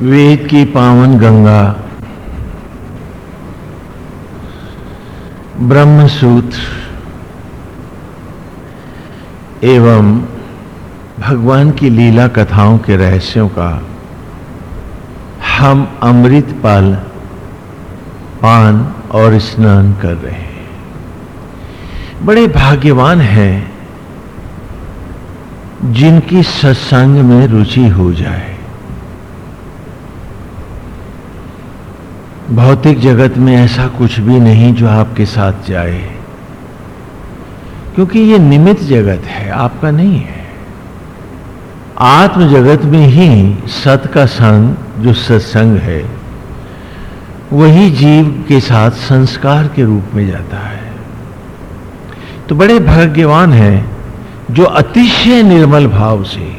वेद की पावन गंगा। ब्रह्म सूत्र एवं भगवान की लीला कथाओं के रहस्यों का हम अमृत पाल, पान और स्नान कर रहे हैं। बड़े भाग्यवान हैं, जिनकी सत्संग में रुचि हो जाए। भौतिक जगत में ऐसा कुछ भी नहीं जो आपके साथ जाए। क्योंकि ये निमित्त जगत है, आपका नहीं है। आत्म जगत में ही सत का संग, जो सत्संग है, वही जीव के साथ संस्कार के रूप में जाता है। तो बड़े भाग्यवान हैं, जो अतिशय निर्मल भाव से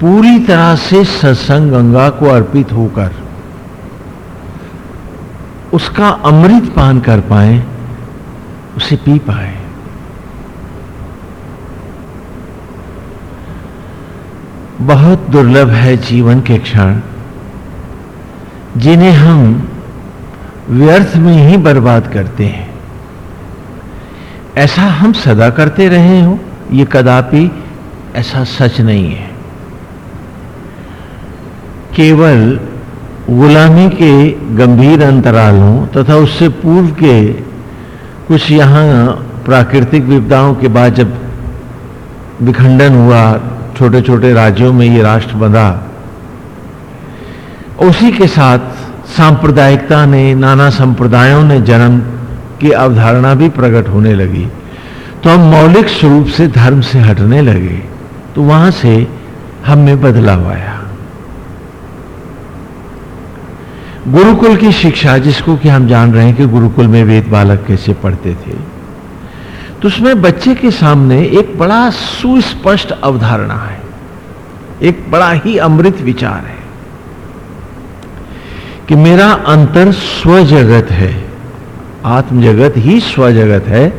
पूरी तरह से सत्संग गंगा को अर्पित होकर उसका अमृत पान कर पाए, उसे पी पाए। बहुत दुर्लभ है जीवन के क्षण, जिन्हें हम व्यर्थ में ही बर्बाद करते हैं। ऐसा हम सदा करते रहे हो, ये कदापि ऐसा सच नहीं है। केवल गुलामी के गंभीर अंतरालों तथा उससे पूर्व के कुछ यहाँ प्राकृतिक विपदाओं के बाद जब विखंडन हुआ छोटे छोटे राज्यों में ये राष्ट्र बंधा, उसी के साथ सांप्रदायिकता ने, नाना संप्रदायों ने जन्म की अवधारणा भी प्रकट होने लगी। तो हम मौलिक स्वरूप से धर्म से हटने लगे तो वहाँ से हम में बदलाव आया। गुरुकुल की शिक्षा जिसको कि हम जान रहे हैं कि गुरुकुल में वेद बालक कैसे पढ़ते थे तो उसमें बच्चे के सामने एक बड़ा सुस्पष्ट अवधारणा है, एक बड़ा ही अमृत विचार है कि मेरा अंतर स्व जगत है आत्म जगत ही स्व जगत है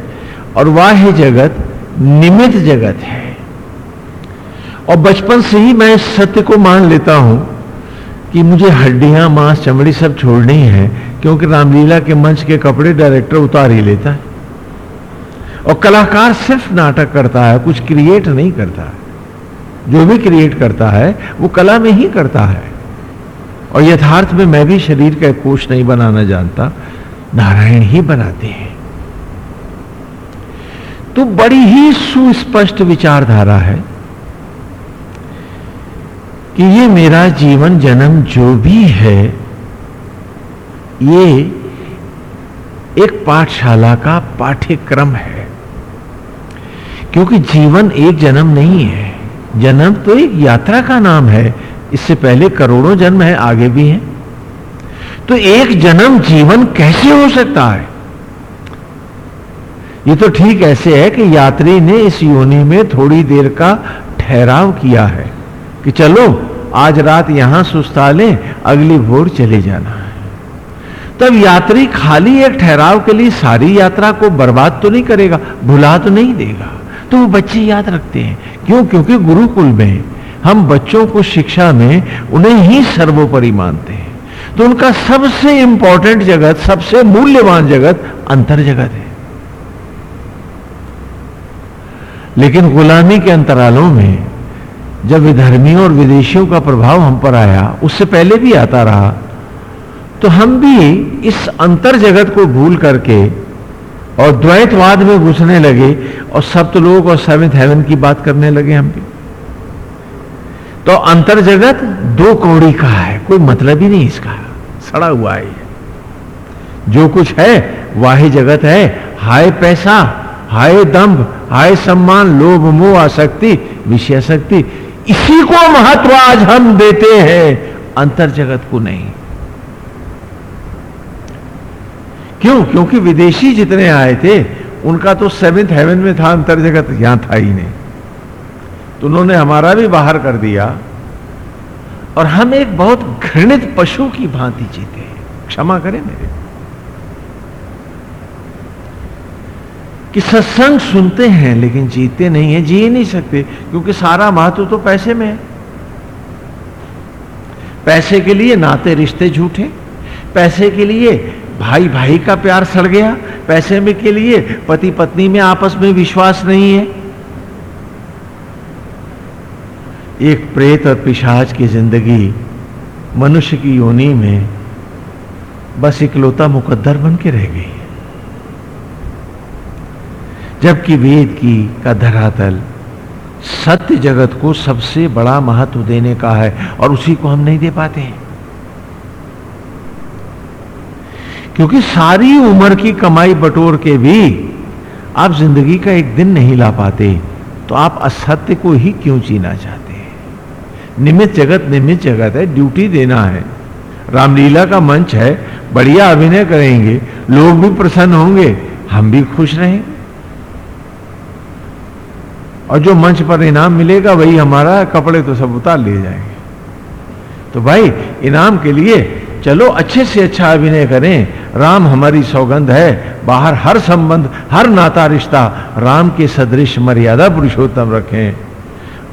और वाह्य जगत निमित जगत है। और बचपन से ही मैं इस सत्य को मान लेता हूँ कि मुझे हड्डियाँ, मांस, चमड़ी सब छोड़नी है, क्योंकि रामलीला के मंच के कपड़े डायरेक्टर उतार ही लेता है। और कलाकार सिर्फ़ नाटक करता है, कुछ क्रिएट नहीं करता जो भी क्रिएट करता है, वो कला में ही करता है। और यथार्थ में मैं भी शरीर का कोष नहीं बनाना जानता, नारायण ही बनाते हैं। तो बड़ी ही सुस्पष्ट विचारधारा है कि ये मेरा जीवन जन्म जो भी है, ये एक पाठशाला का पाठ्यक्रम है। क्योंकि जीवन एक जन्म नहीं है। जन्म तो एक यात्रा का नाम है। इससे पहले करोड़ों जन्म है, आगे भी है। तो एक जन्म जीवन कैसे हो सकता है? ये तो ठीक ऐसे है कि यात्री ने इस योनि में थोड़ी देर का ठहराव किया है। कि चलो, आज रात यहाँ सुस्ता लें अगली भोर चले जाना है। तब यात्री खाली एक ठहराव के लिए सारी यात्रा को बर्बाद तो नहीं करेगा, भुला तो नहीं देगा। तो वो बच्चे याद रखते हैं। क्यों? क्योंकि गुरुकुल में हम बच्चों को शिक्षा में उन्हें ही सर्वोपरि मानते हैं। तो उनका सबसे इंपॉर्टेंट जगत, सबसे मूल्यवान जगत अंतर जगत है। लेकिन गुलामी के अंतरालों में जब विधर्मियों और विदेशियों का प्रभाव हम पर आया, उससे पहले भी आता रहा तो हम भी इस अंतर जगत को भूल करके और द्वैतवाद में घुसने लगे और सप्तलोक और सेवेंथ हेवन की बात करने लगे हम भी। तो अंतर जगत दो कौड़ी का है, कोई मतलब ही नहीं इसका। सड़ा हुआ है जो कुछ है, वाही जगत है, हाय पैसा, हाय दंभ हाय सम्मान, लोभ, मोह, आसक्ति विषय शक्ति इसी को महत्व आज हम देते हैं। अंतर जगत को नहीं। क्यों? क्योंकि विदेशी जितने आए थे, उनका तो सेवेंथ हेवन में था अंतर जगत यहाँ था ही नहीं। तो उन्होंने हमारा भी बाहर कर दिया। और हम एक बहुत घृणित पशु की भांति जीते क्षमा करें मेरे। कि सत्संग सुनते हैं, लेकिन जीते नहीं है, जी नहीं सकते, क्योंकि सारा महत्व तो पैसे में है। पैसे के लिए नाते रिश्ते झूठे, पैसे के लिए भाई भाई का प्यार सड़ गया, पैसे में के लिए पति पत्नी में आपस में विश्वास नहीं है। एक प्रेत और पिशाच की ज़िंदगी मनुष्य की योनि में बस इकलौता मुकद्दर बन के रह गई जबकि वेद की का धरातल सत्य जगत को सबसे बड़ा महत्व देने का है और उसी को हम नहीं दे पाते हैं। क्योंकि सारी उम्र की कमाई बटोर के भी आप ज़िंदगी का एक दिन नहीं ला पाते तो आप असत्य को ही क्यों जीना चाहते हैं? निमित जगत निमित जगत है, ड्यूटी देना है। रामलीला का मंच है, बढ़िया अभिनय करेंगे, लोग भी प्रसन्न होंगे, हम भी खुश रहेंगे और जो मंच पर इनाम मिलेगा, वही हमारा कपड़े तो सब उतार लिए जाएँगे। तो भाई, इनाम के लिए चलो, अच्छे से अच्छा अभिनय करें। राम हमारी सौगंध है। बाहर हर संबंध, हर नाता रिश्ता, राम के सदृश मर्यादा पुरुषोत्तम रखें।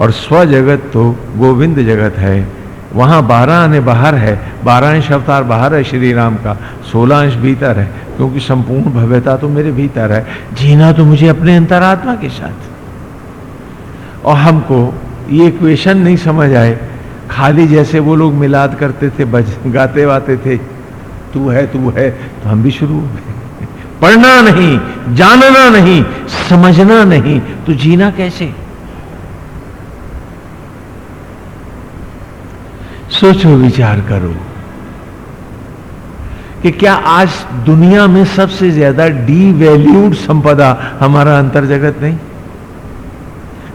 और स्व जगत तो गोविंद जगत है। वहाँ बारह आने बाहर है। बारह अंश अवतार बाहर है श्री राम का। सोलह अंश भीतर है। क्योंकि संपूर्ण भव्यता तो मेरे भीतर है। जीना तो मुझे अपने अंतरात्मा के साथ। और हमको ये इक्वेशन नहीं समझ आए। खाली जैसे वो लोग मिलाद करते थे, बज, गाते वाते थे, तू है तू है तो हम भी शुरू हो गए। पढ़ना नहीं, जानना नहीं, समझना नहीं तो जीना कैसे? सोचो, विचार करो कि क्या आज दुनिया में सबसे ज़्यादा डी वैल्यूड संपदा हमारा अंतर जगत नहीं?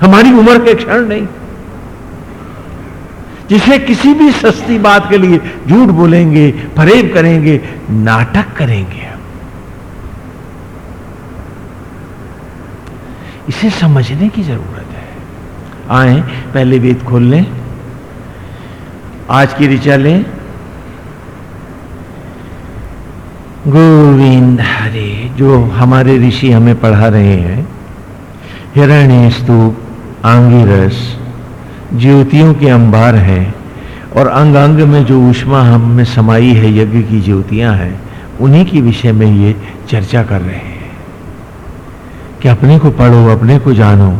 हमारी उम्र के क्षण नहीं। जिसे किसी भी सस्ती बात के लिए झूठ बोलेंगे फरेब करेंगे, नाटक करेंगे हम। इसे समझने की ज़रूरत है। आए, पहले वेद खोल लें। आज की ऋचा लें। गोविंद हरे, जो हमारे ऋषि हमें पढ़ा रहे हैं हिरण्य स्तूप आंगिरस, ज्योतियों के अंबार हैं और अंग अंग में जो ऊष्मा हम में समाई है, यज्ञ की ज्योतियाँ हैं, उन्हीं के विषय में ये चर्चा कर रहे हैं। कि अपने को पढ़ो, अपने को जानो।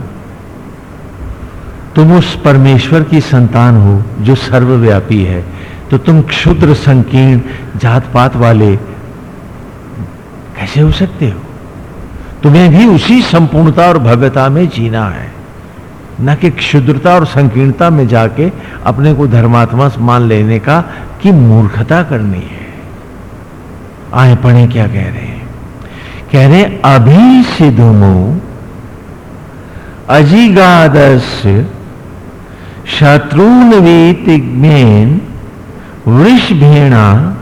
तुम उस परमेश्वर की संतान हो, जो सर्वव्यापी है। तो तुम क्षुद्र, संकीर्ण जात पात वाले कैसे हो सकते हो? तुम्हें भी उसी संपूर्णता और भव्यता में जीना है। न कि क्षुद्रता और संकीर्णता में जाके अपने को धर्मात्मा मान लेने का कि मूर्खता करनी है। आए पढ़े क्या कह रहे हैं? कह रहे अभी सिद्धमो अजिगादस्य शत्रुन वीतिज्ञेन वृषभेणा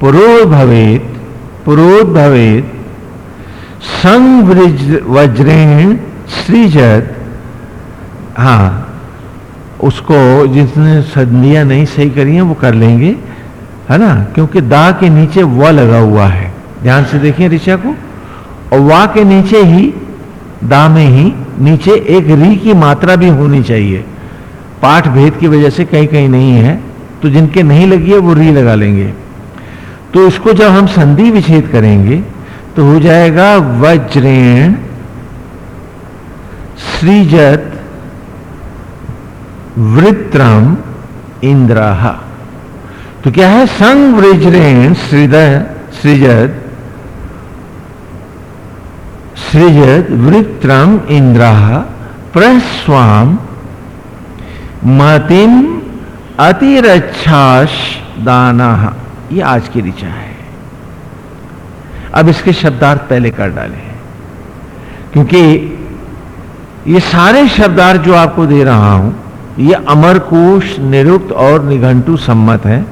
पुरोध भवेत पुरोध भवेत संग वज्रेण, सृजत हाँ उसको जिसने संधियाँ नहीं सही करी हैं, वो कर लेंगे, है ना? क्योंकि दा के नीचे व लगा हुआ है। ध्यान से देखिए ऋषा को। और वा के नीचे ही, दा में ही, नीचे एक री की मात्रा भी होनी चाहिए। पाठ भेद की वजह से कहीं कहीं नहीं है तो जिनके नहीं लगी है, वो री लगा लेंगे। तो इसको जब हम संधि विच्छेद करेंगे तो हो जाएगा वज्रेण श्रीजत वृत्रम इंद्र तो क्या है? संग वृजरेण सृद सृजत सृजत वृत्रम इंद्र प्रस्वाम, मतिम अतिरक्षाश दाना। ये आज की ऋचा है। अब इसके शब्दार्थ पहले कर डाले। क्योंकि ये सारे शब्दार्थ जो आपको दे रहा हूँ ये अमरकोश, निरुक्त और निघंटू सम्मत है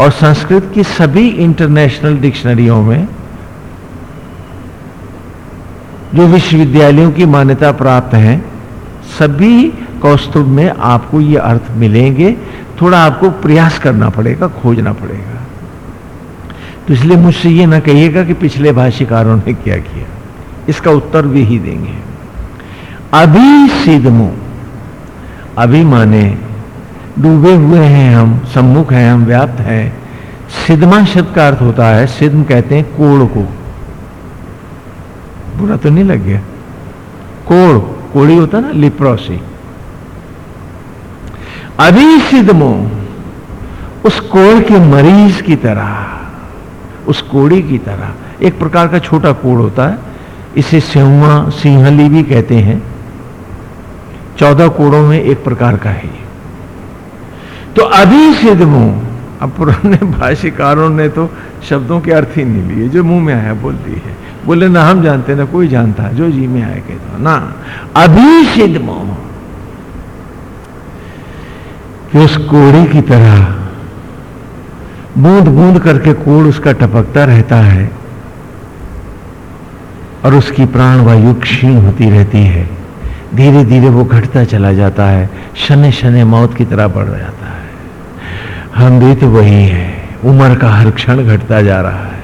और संस्कृत की सभी इंटरनेशनल डिक्शनरियों में जो विश्वविद्यालयों की मान्यता प्राप्त हैं, सभी कौस्तुभ में आपको ये अर्थ मिलेंगे। थोड़ा आपको प्रयास करना पड़ेगा, खोजना पड़ेगा। तो इसलिए मुझसे ये ना कहिएगा कि पिछले भाष्यकारों ने क्या किया। इसका उत्तर भी ही देंगे। अभी सिद्धमो अभी माने डूबे हुए हैं हम, सम्मुख हैं हम, व्याप्त हैं। सिद्धमा शब्द का अर्थ होता है सिद्ध कहते हैं कोड़ को। बुरा तो नहीं लग गया? कोड़ कोड़ी होता ना लिप्रोसी अभी सिद्धमो उस कोड़ के मरीज़ की तरह, उस कोड़ी की तरह। एक प्रकार का छोटा कोड़ होता है, इसे सेवा सिंहली भी कहते हैं। चौदह कोड़ों में एक प्रकार का है तो अभी सिद्धमो अब पुराने भाष्यकारों ने तो शब्दों के अर्थ ही नहीं लिए, जो मुँह में आया बोल है। बोले, ना, हम जानते ना कोई जानता, जो जी में आया कहता ना, अभी सिद्धमो उस कोड़ी की तरह बूंद बूंद करके कोड़ उसका टपकता रहता है, और उसकी प्राण वायु क्षीण होती रहती है। धीरे धीरे वो घटता चला जाता है, शने शने मौत की तरह बढ़ जाता है। हम भी तो वही है, उम्र का हर क्षण घटता जा रहा है।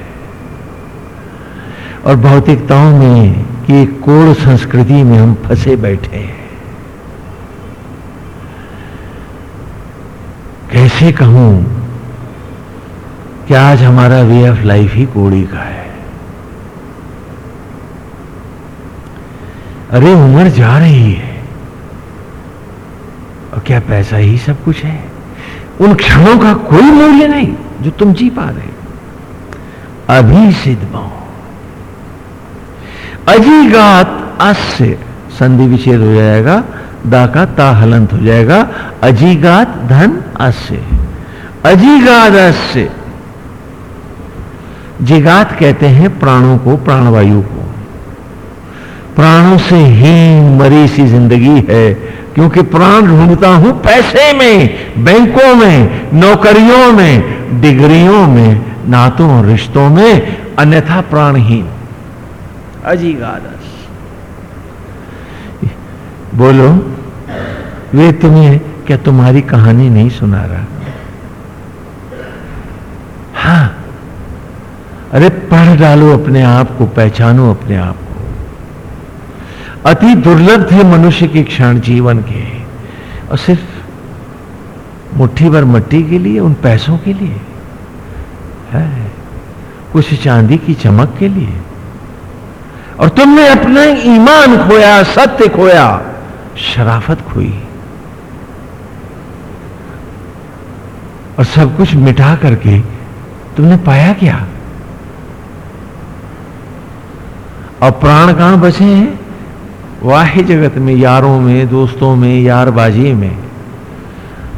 और भौतिकताओं में कि कोड़ संस्कृति में हम फंसे बैठे हैं। कैसे कहूँ कि आज हमारा वे ऑफ़ लाइफ ही कोड़ी का है। अरे उम्र जा रही है। और क्या पैसा ही सब कुछ है? उन क्षणों का कोई मूल्य नहीं जो तुम जी पा रहे अभी सिद्ध भाव अजीगात अस्य। संधि विच्छेद हो जाएगा दा का ता हलंत हो जाएगा। अजीगात धन अस्य। अजीगाद अस्य। जिगात कहते हैं प्राणों को, प्राणवायु को। प्राणों से ही मरी सी ज़िंदगी है क्योंकि प्राण ढूंढता हूँ पैसे में बैंकों में नौकरियों में डिग्रियों में नातों और रिश्तों में अन्यथा प्राणहीन। अजीगादस बोलो वे तुम्हें क्या तुम्हारी कहानी नहीं सुना रहा? हाँ। अरे पढ़ डालो अपने आप को पहचानो अपने आप को। अति दुर्लभ थे मनुष्य के क्षण जीवन के। और सिर्फ़ मुट्ठी भर मट्टी के लिए, उन पैसों के लिए, है? कुछ चांदी की चमक के लिए। और तुमने अपना ईमान खोया, सत्य खोया, शराफत खोई। और सब कुछ मिटा करके तुमने पाया क्या? और प्राण कहाँ बचे हैं? वाह्य जगत में, यारों में, दोस्तों में यार यारबाजी में।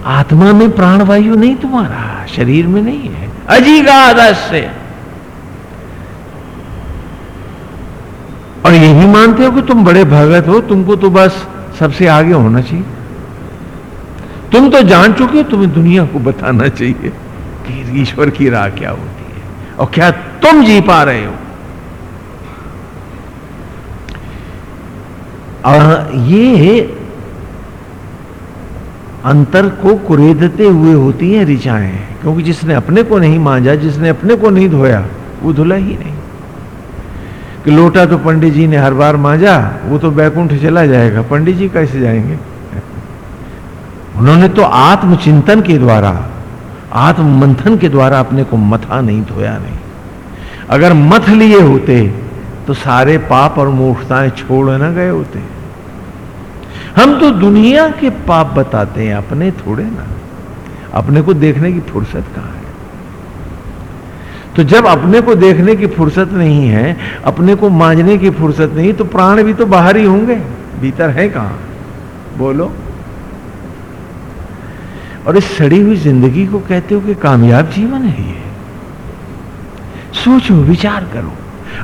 आत्मा में प्राणवायु नहीं तुम्हारा, शरीर में नहीं है। अजीगा से। और यही मानते हो कि तुम बड़े भगत हो, तुमको तो बस सबसे आगे होना चाहिए। तुम तो जान चुके हो, तुम्हें दुनिया को बताना चाहिए कि ईश्वर की राह क्या होती है। और क्या तुम जी पा रहे हो? और ये अंतर को कुरेदते हुए होती हैं ऋचाएँ, क्योंकि जिसने अपने को नहीं मांझा, जिसने अपने को नहीं धोया, वो धुला ही नहीं। कि लोटा तो पंडित जी ने हर बार मांझा, वो तो बैकुंठ चला जाएगा, पंडित जी कैसे जाएँगे? उन्होंने तो आत्मचिंतन के द्वारा आत्म मंथन के द्वारा अपने को मथा नहीं धोया नहीं। अगर मथ लिए होते तो सारे पाप और मूर्खताएँ छोड़ ना गए होते। हम तो दुनिया के पाप बताते हैं, अपने थोड़े ना। अपने को देखने की फुर्सत कहाँ है? तो जब अपने को देखने की फुर्सत नहीं है, अपने को मांझने की फुर्सत नहीं तो प्राण भी तो बाहर ही होंगे। भीतर है कहाँ? बोलो। और इस सड़ी हुई ज़िंदगी को कहते हो कि कामयाब जीवन है ये। सोचो, विचार करो।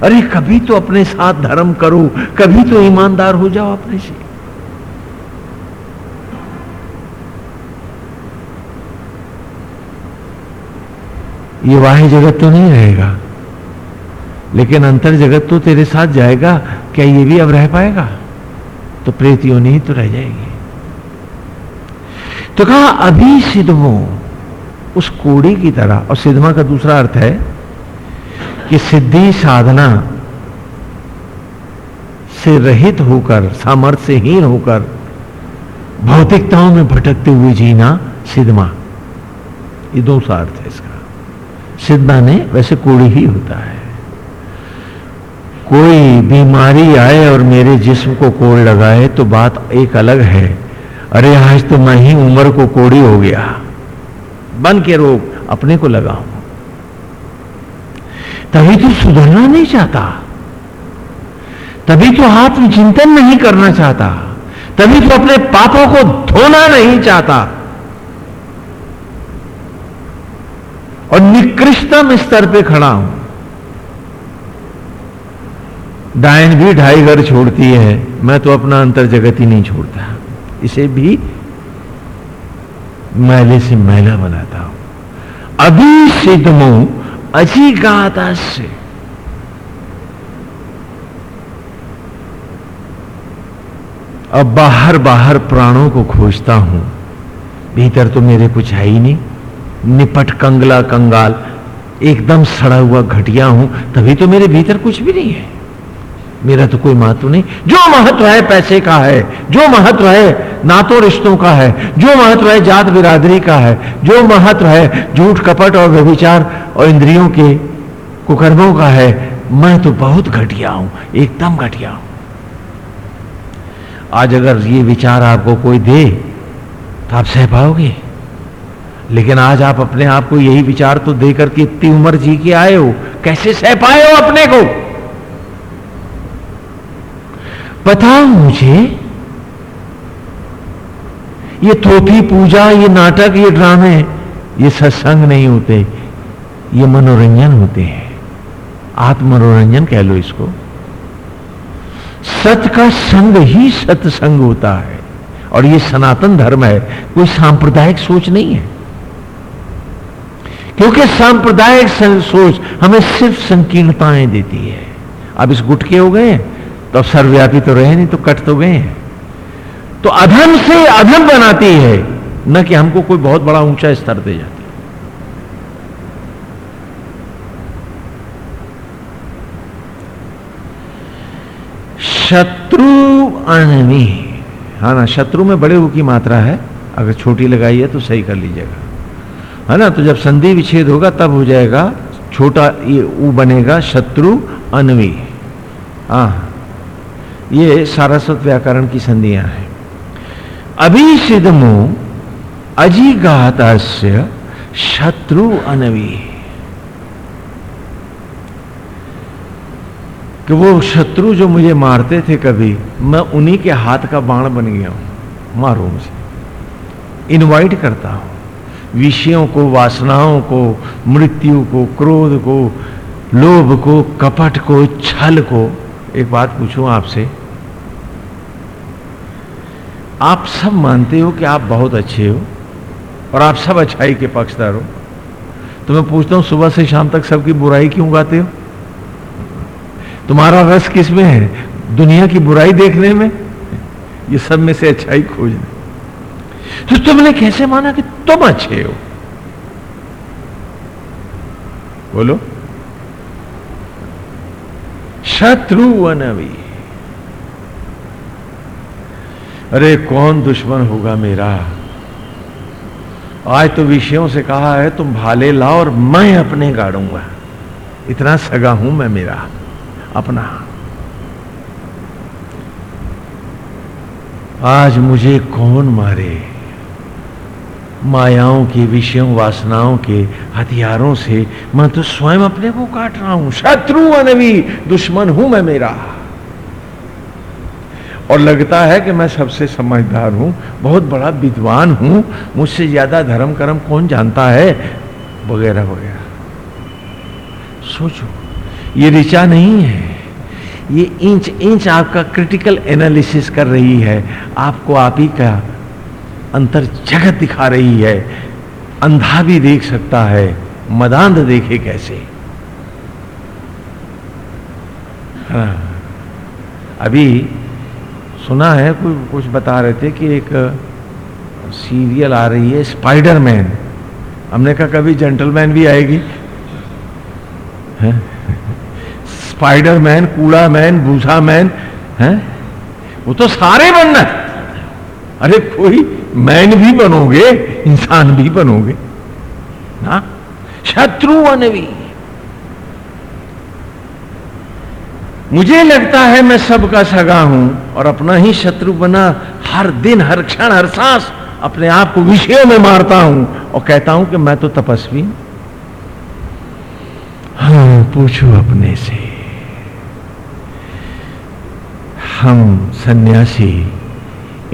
अरे कभी तो अपने साथ धर्म करो, कभी तो ईमानदार हो जाओ अपने से। ये वाह्य जगत तो नहीं रहेगा, लेकिन अंतर जगत तो तेरे साथ जाएगा, क्या ये भी अब रह पाएगा? तो प्रेतियों नहीं तो रह जाएगी। तो कहा, अभी सिद्धमो उस कोड़ी की तरह, और सिद्धमा का दूसरा अर्थ है कि सिद्धि साधना से रहित होकर, सामर्थ्यहीन होकर, भौतिकताओं में भटकते हुए जीना सिद्धमा ये दो अर्थ है इसका। सिद्धमा ने वैसे कोड़ी ही होता है। कोई बीमारी आए और मेरे जिस्म को कोड़ लगाए तो बात एक अलग है। अरे आज तो मैं ही उम्र को कोड़ी हो गया। बन के रोग, अपने को लगाऊँ। तभी तो सुधरना नहीं चाहता। तभी तो आत्मचिंतन नहीं करना चाहता। तभी तो अपने पापों को धोना नहीं चाहता। और निकृष्टतम स्तर पे खड़ा हूँ। डायन भी ढाई घर छोड़ती है। मैं तो अपना अंतर जगत ही नहीं छोड़ता। इसे भी मैले से मैला बनाता हूँ। अभी सिद्धमो से अब बाहर बाहर प्राणों को खोजता हूँ, भीतर तो मेरे कुछ है ही नहीं। निपट कंगला कंगाल, एकदम सड़ा हुआ घटिया हूँ, तभी तो मेरे भीतर कुछ भी नहीं है। मेरा तो कोई महत्व नहीं। जो महत्व है, पैसे का है। जो महत्व है, नातों रिश्तों का है। जो महत्व है, जात बिरादरी का है। जो महत्व है, झूठ, कपट और व्यभिचार और इंद्रियों के कुकर्मों का है। मैं तो बहुत घटिया हूँ, एकदम घटिया हूँ। आज अगर ये विचार आपको कोई दे तो आप सह पाओगे। लेकिन आज आप अपने आप को यही विचार तो देकर के इतनी उम्र जी के आए हो, कैसे सह पाए हो अपने को? बताओ मुझे। ये थोपी पूजा, ये नाटक, ये ड्रामे, ये सत्संग नहीं होते, ये मनोरंजन होते हैं। आत्म मनोरंजन कह लो इसको। सत का संग ही सत्संग होता है, और ये सनातन धर्म है, कोई सांप्रदायिक सोच नहीं है। क्योंकि सांप्रदायिक सोच हमें सिर्फ़ संकीर्णताएँ देती है। अब इस गुटके हो गए तो अब सर्वव्यापी तो रहे नहीं तो कट तो गए हैं। तो अधम से अधम बनाती है, न कि हमको कोई बहुत बड़ा ऊँचा स्तर दे जाती शत्रु अणवी हाँ ना, शत्रु में बड़े ऊ की मात्रा है, अगर छोटी लगाई है तो सही कर लीजिएगा। है ना तो जब संधि विच्छेद होगा, तब हो जाएगा, छोटा ये ऊ बनेगा शत्रु अनवी हाँ ये सारस्वत व्याकरण की संधियाँ हैं। अभी सिद्धमो अजिगात शत्रु अनवी। कि वो शत्रु जो मुझे मारते थे कभी, मैं उन्हीं के हाथ का बाण बन गया हूँ, मारो मुझे इनवाइट करता हूँ। विषयों को, वासनाओं को, मृत्यु को, क्रोध को, लोभ को, कपट को, छल को एक बात पूछूँ आपसे? आप सब मानते हो कि आप बहुत अच्छे हो और आप सब अच्छाई के पक्षदार हो। तो मैं पूछता हूँ, सुबह से शाम तक सबकी बुराई क्यों गाते हो? तुम्हारा रस किसमें है? दुनिया की बुराई देखने में? ये सब में से अच्छाई खोजने तो तुमने कैसे माना कि तुम अच्छे हो? बोलो। शत्रु अनवी अरे, कौन दुश्मन होगा मेरा? आज तो विषयों से कहा है, तुम भाले लाओ और मैं अपने गाड़ूँगा। इतना सगा हूँ मैं मेरा, अपना। आज मुझे कौन मारे? मायाओं के विषयों, वासनाओं के हथियारों से मैं तो स्वयं अपने को काट रहा हूँ। शत्रु अनवी दुश्मन हूँ मैं मेरा। और लगता है कि मैं सबसे समझदार हूँ, बहुत बड़ा विद्वान हूँ, मुझसे ज़्यादा धर्म कर्म कौन जानता है? वगैरह वगैरह। सोचो, ये ऋचा नहीं है। ये इंच इंच आपका क्रिटिकल एनालिसिस कर रही है। आपको आप ही का अंतर जगत दिखा रही है। अंधा भी देख सकता है। मदांध देखे कैसे? हाँ। अभी सुना है कुछ कुछ बता रहे थे कि एक सीरियल आ रही है, स्पाइडरमैन। हमने कहा कभी जेंटलमैन भी आएगी। स्पाइडरमैन कूड़ा मैन भूसा मैन है? वो तो सारे बनना अरे कोई मैन भी बनोगे, इंसान भी बनोगे। ना? शत्रु अनवी। मुझे लगता है मैं सबका सगा हूँ और अपना ही शत्रु बना हर दिन, हर क्षण, हर सांस अपने आप को विषयों में मारता हूँ और कहता हूँ कि मैं तो तपस्वी हाँ। पूछो अपने से। हम सन्यासी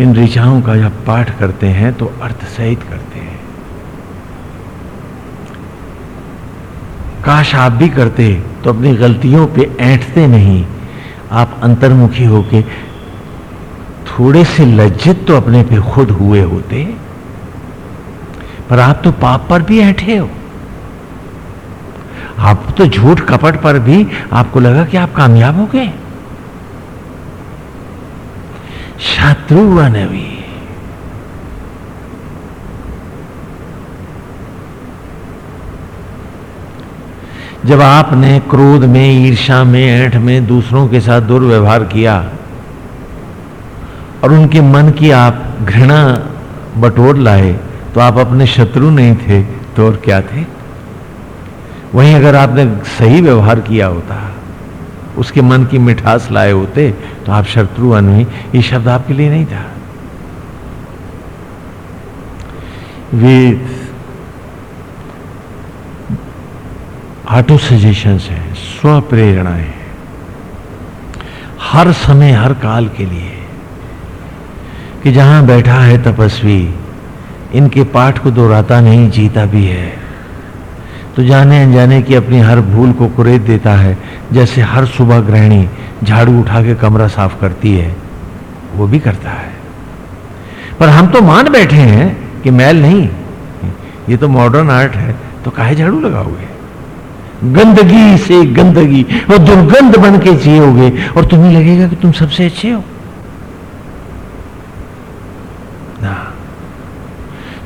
इन ऋचाओं का जब पाठ करते हैं तो अर्थ सहित करते हैं। काश आप भी करते तो अपनी गलतियों पे ऐंठते नहीं। आप अंतर्मुखी होके थोड़े से लज्जित तो अपने पे खुद हुए होते। पर आप तो पाप पर भी ऐठे हो। आप तो झूठ कपट पर भी आपको लगा कि आप कामयाब हो गए। शत्रु नवी जब आपने क्रोध में ईर्षा में, ऐठ में दूसरों के साथ दुर्व्यवहार किया और उनके मन की आप घृणा बटोर लाए तो आप अपने शत्रु नहीं थे तो और क्या थे? वहीं अगर आपने सही व्यवहार किया होता उसके मन की मिठास लाए होते तो आप शत्रु अनवी ये शब्द आपके लिए नहीं था। वेद ऑटो सजेशन है स्व प्रेरणाएँ हर समय, हर काल के लिए कि जहाँ बैठा है तपस्वी, इनके पाठ को दोहराता नहीं, जीता भी है। तो जाने अनजाने की अपनी हर भूल को कुरेद देता है, जैसे हर सुबह गृहिणी झाड़ू उठा के कमरा साफ़ करती है, वो भी करता है। पर हम तो मान बैठे हैं कि मैल नहीं, ये तो मॉडर्न आर्ट है तो काहे झाड़ू लगाओगे? गंदगी से गंदगी और दुर्गंध बन के जियोगे, और तुम्हें लगेगा कि तुम सबसे अच्छे हो। ना,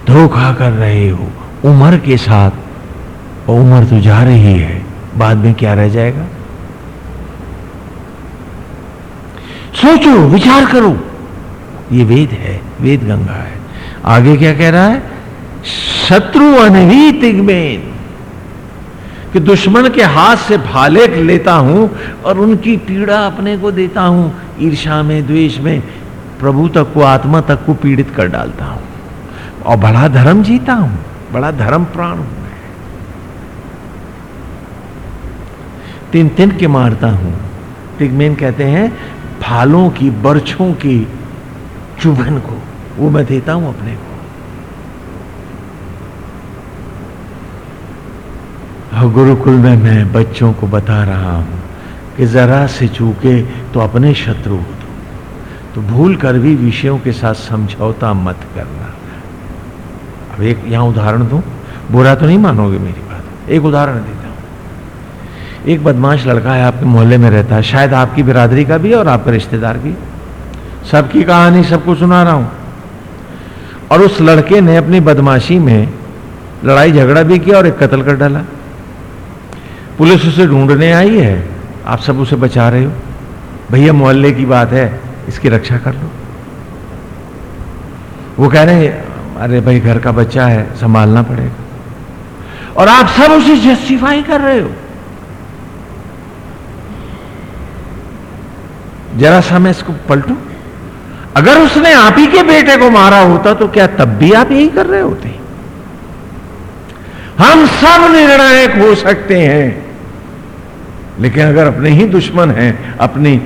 धोखा कर रहे हो, उम्र के साथ और उम्र तो जा रही है। बाद में क्या रह जाएगा? सोचो, विचार करो। ये वेद है, वेद गंगा है। आगे क्या कह रहा है? शत्रु अनवी तिगमेन कि दुश्मन के हाथ से भाले लेता हूँ और उनकी पीड़ा अपने को देता हूँ। ईर्षा में, द्वेष में, प्रभु तक को, आत्मा तक को पीड़ित कर डालता हूँ। और बड़ा धर्म जीता हूँ, बड़ा धर्म प्राण हूँ। तीन तीन के मारता हूँ। पिगमेन कहते हैं, फालों की, बर्छों की चुभन को, वो मैं देता हूँ अपने को। गुरुकुल में मैं बच्चों को बता रहा हूँ कि जरा से चूके तो अपने शत्रु हो दो तो भूल कर भी विषयों के साथ समझौता मत करना। अब एक यहाँ उदाहरण दू। बुरा तो नहीं मानोगे मेरी बात? एक उदाहरण देता एक बदमाश लड़का है, आपके मोहल्ले में रहता है। शायद आपकी बिरादरी का भी और आपका रिश्तेदार भी सबकी कहानी, सबको सुना रहा हूँ। और उस लड़के ने अपनी बदमाशी में लड़ाई झगड़ा भी किया और एक कत्ल कर डाला। पुलिस उसे ढूँढने आई है। आप सब उसे बचा रहे हो। भैया, मोहल्ले की बात है, इसकी रक्षा कर लो। वो कह रहे हैं, अरे भाई, घर का बच्चा है, संभालना पड़ेगा। और आप सब उसे जस्टिफाई कर रहे हो। जरा सा मैं इसको पलटू। अगर उसने आप ही के बेटे को मारा होता तो क्या तब भी आप यही कर रहे होते? हम सब निर्णायक हो सकते हैं, लेकिन अगर अपने ही दुश्मन हैं, अपनी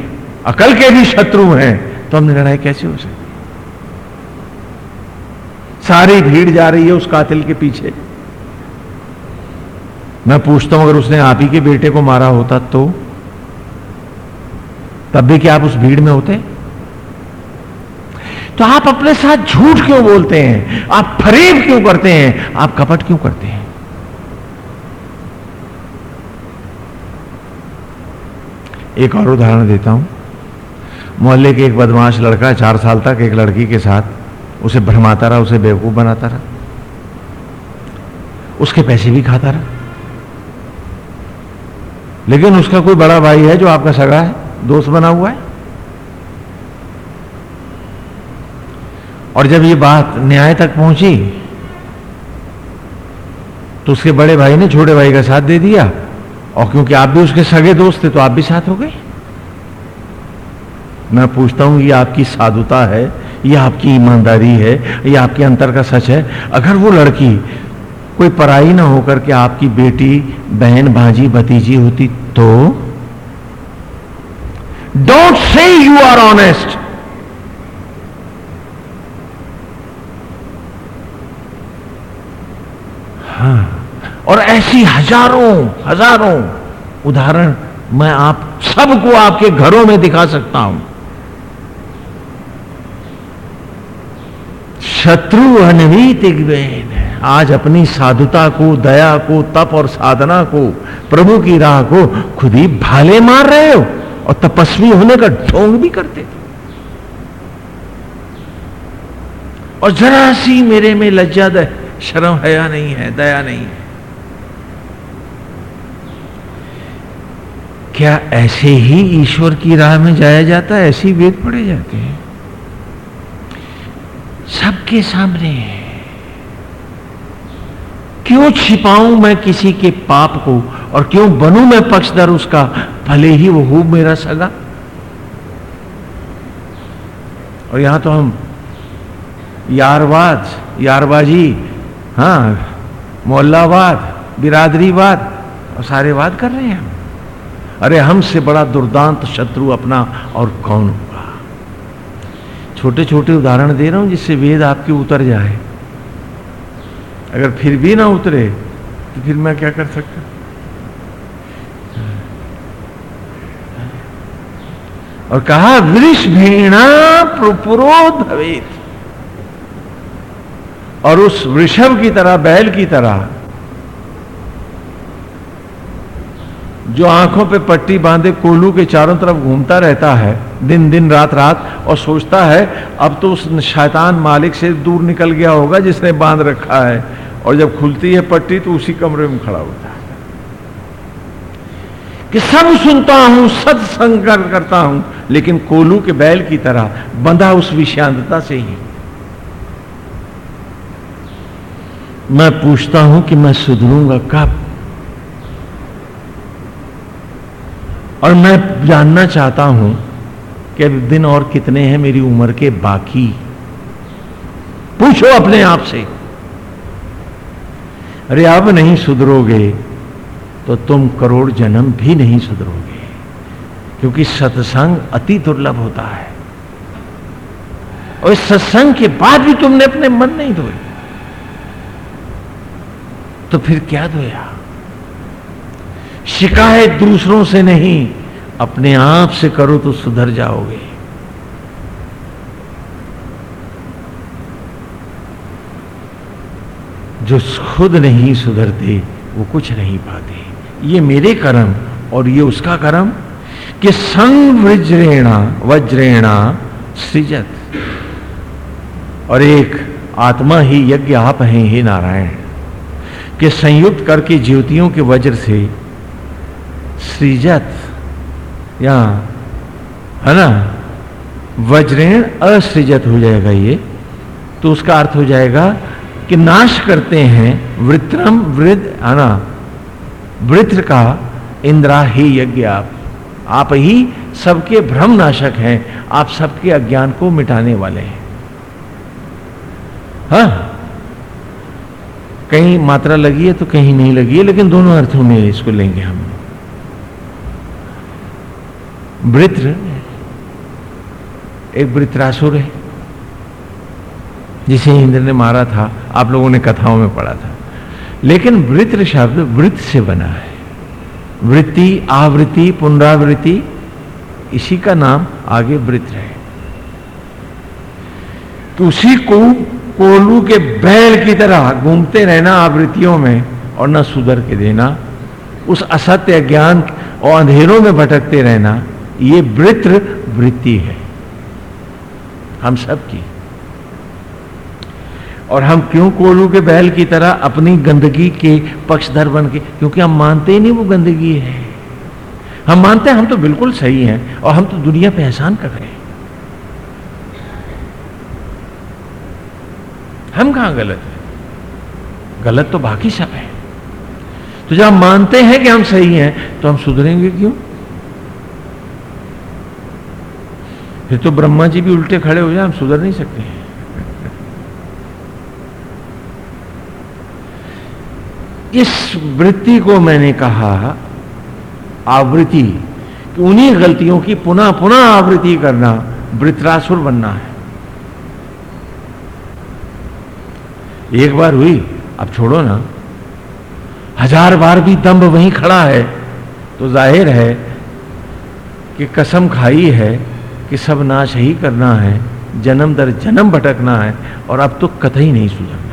अकल के भी शत्रु हैं तो हम निर्णय कैसे हो सकते सारी भीड़ जा रही है उस कातिल के पीछे। मैं पूछता हूँ, अगर उसने आप ही के बेटे को मारा होता तो तब भी क्या आप उस भीड़ में होते? तो आप अपने साथ झूठ क्यों बोलते हैं? आप फरेब क्यों करते हैं? आप कपट क्यों करते हैं? एक और उदाहरण देता हूँ। मोहल्ले के एक बदमाश लड़का चार साल तक एक लड़की के साथ उसे भरमाता रहा, उसे बेवकूफ़ बनाता रहा। उसके पैसे भी खाता रहा। लेकिन उसका कोई बड़ा भाई है जो आपका सगा है? दोस्त बना हुआ है। और जब ये बात न्याय तक पहुँची तो उसके बड़े भाई ने छोटे भाई का साथ दे दिया, और क्योंकि आप भी उसके सगे दोस्त थे तो आप भी साथ हो गए। मैं पूछता हूँ, ये आपकी साधुता है, ये आपकी ईमानदारी है, ये आपके अंतर का सच है? अगर वो लड़की कोई पराई ना होकर के आपकी बेटी, बहन, भाजी, भतीजी होती तो? Don't say you are honest हाँ। और ऐसी हज़ारों हज़ारों उदाहरण मैं आप सबको आपके घरों में दिखा सकता हूँ। शत्रु अनवीत आज अपनी साधुता को, दया को, तप और साधना को, प्रभु की राह को खुद ही भाले मार रहे हो। और तपस्वी होने का ढोंग भी करते थे। और जरा सी मेरे में लज्जा शर्म हया नहीं है, दया नहीं है। क्या ऐसे ही ईश्वर की राह में जाया जाता है? ऐसे ही वेद पढ़े जाते हैं। सबके सामने है। क्यों छिपाऊं मैं किसी के पाप को? और क्यों बनू मैं पक्षधर उसका? भले ही वो हो मेरा सगा। और यहाँ तो हम यारवाद यारबाजी हाँ मोहल्लावाद बिरादरीवाद और सारे वाद कर रहे हैं। अरे हमसे बड़ा दुर्दांत शत्रु अपना और कौन होगा? छोटे छोटे उदाहरण दे रहा हूँ जिससे वेद आपके उतर जाए। अगर फिर भी ना उतरे तो फिर मैं क्या कर सकता? और कहा, वृष भेणा पुरोध भवेत। और उस वृषभ की तरह, बैल की तरह, जो आँखों पे पट्टी बांधे कोलू के चारों तरफ़ घूमता रहता है, दिन दिन, रात रात, और सोचता है, अब तो उस शैतान मालिक से दूर निकल गया होगा, जिसने बाँध रखा है। और जब खुलती है पट्टी तो उसी कमरे में खड़ा होता है। कि सब सुनता हूँ सत्संग करता हूँ, लेकिन कोलू के बैल की तरह बंधा उस विषांतता से ही। मैं पूछता हूँ कि मैं सुधरूँगा कब? और मैं जानना चाहता हूँ कि दिन और कितने हैं मेरी उम्र के बाकी। पूछो अपने आप से। अरे अब नहीं सुधरोगे। तो तुम करोड़ जन्म भी नहीं सुधरोगे, क्योंकि सत्संग अति दुर्लभ होता है। और इस सत्संग के बाद भी तुमने अपने मन नहीं धोए। तो फिर क्या धोया? शिकायत दूसरों से नहीं, अपने आप से करो तो सुधर जाओगे। जो खुद नहीं सुधरते, वो कुछ नहीं पाते। ये मेरे कर्म और ये उसका कर्म कि संग वज्रेणा वज्रेणा सृजत। और एक आत्मा ही यज्ञ आप हैं, हे नारायण, के संयुक्त करके ज्योतियों के वज्र से सृजत। या, है ना? वज्रेण असृजत हो जाएगा ये तो उसका अर्थ हो जाएगा कि नाश करते हैं, वृत्रम वृद्ध, है ना? वृत्र का इंद्रा ही यज्ञ। आप आप ही सबके भ्रम नाशक हैं। आप सबके अज्ञान को मिटाने वाले हैं, हा? कहीं मात्रा लगी है तो कहीं नहीं लगी है, लेकिन दोनों अर्थों में इसको लेंगे हम। वृत्र, एक वृत्रासुर है, जिसे इंद्र ने मारा था। आप लोगों ने कथाओं में पढ़ा था। लेकिन वृत्र शब्द वृत्त से बना है। वृत्ति, आवृत्ति, पुनरावृत्ति, इसी का नाम आगे वृत्र है। तो उसी को कोलू के बैल की तरह घूमते रहना आवृत्तियों में और न सुधर के देना, उस असत्य ज्ञान और अंधेरों में भटकते रहना, ये वृत्र वृत्ति है। हम सब की और हम क्यों कोलू के बैल की तरह अपनी गंदगी के पक्षधर बन के, क्योंकि हम मानते ही नहीं वो गंदगी है। हम मानते हैं हम तो बिल्कुल सही हैं और हम तो दुनिया पे एहसान कर रहे हैं। हम कहाँ गलत है? गलत तो बाकी सब है। तो जब हम मानते हैं कि हम सही हैं तो हम सुधरेंगे क्यों? फिर तो ब्रह्मा जी भी उल्टे खड़े हो जाए, हम सुधर नहीं सकते हैं। इस वृत्ति को मैंने कहा, आवृत्ति उन्हीं गलतियों की पुनः पुनः आवृत्ति करना वृत्रासुर बनना है। एक बार हुई, अब छोड़ो ना। हज़ार बार भी दम्भ वहीं खड़ा है तो ज़ाहिर है कि कसम खाई है कि सब नाश ही करना है, जन्म दर जन्म भटकना है, और अब तो कतई नहीं सुधरना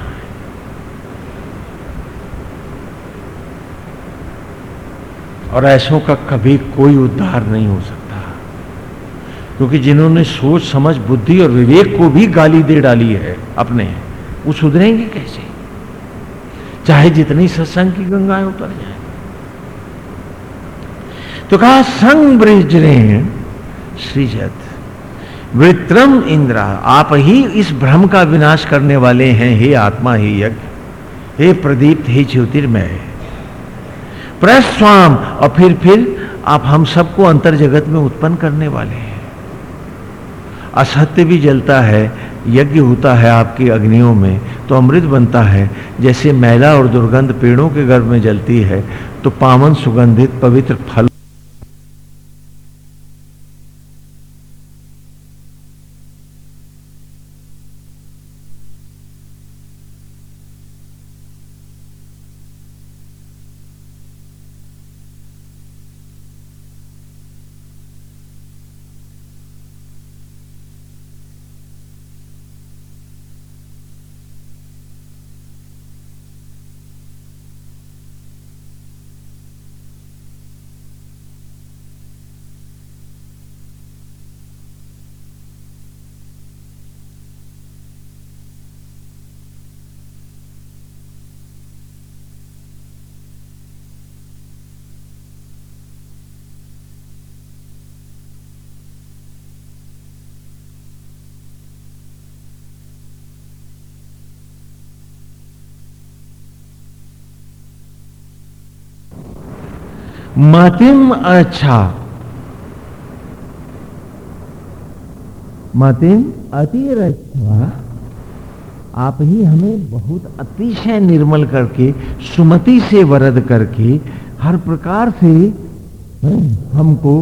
और ऐसों का कभी कोई उद्धार नहीं हो सकता। क्योंकि जिन्होंने सोच, समझ, बुद्धि और विवेक को भी गाली दे डाली है अपने, वो सुधरेंगे कैसे? चाहे जितनी सत्संग की गंगाएँ उतर जाए। तो कहा, संग ब्रिजरेण श्रीजत वित्रम इंद्रा, आप ही इस भ्रम का विनाश करने वाले हैं, हे आत्मा, हे यज्ञ, हे प्रदीप्त हे ज्योतिर्मय। प्रस्वाम और फिर फिर आप हम सबको अंतर जगत में उत्पन्न करने वाले हैं। असत्य भी जलता है, यज्ञ होता है आपकी अग्नियों में तो अमृत बनता है। जैसे मैला और दुर्गंध पेड़ों के गर्भ में जलती है तो पावन सुगंधित पवित्र फल मतिम अच्छा। मतिम अतिरच्छा आप ही हमें बहुत अतिशय निर्मल करके सुमति से वरद करके हर प्रकार से हमको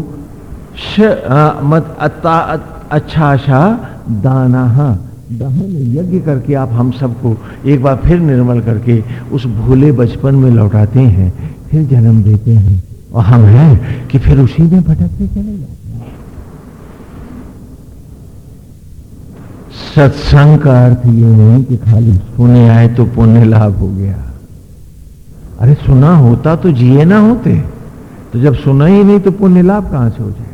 श, आ, मत अता अच्छा आशा दाना दहन यज्ञ करके आप हम सबको एक बार फिर निर्मल करके उस भूले बचपन में लौटाते हैं फिर जन्म देते हैं। और हम हैं कि फिर उसी में भटकते चले जाते हैं। सत्संग का अर्थ ये नहीं कि खाली सुने आए तो पुण्य लाभ हो गया। अरे सुना होता तो जिए ना होते तो जब सुना ही नहीं तो पुण्य लाभ कहाँ से हो जाएगा?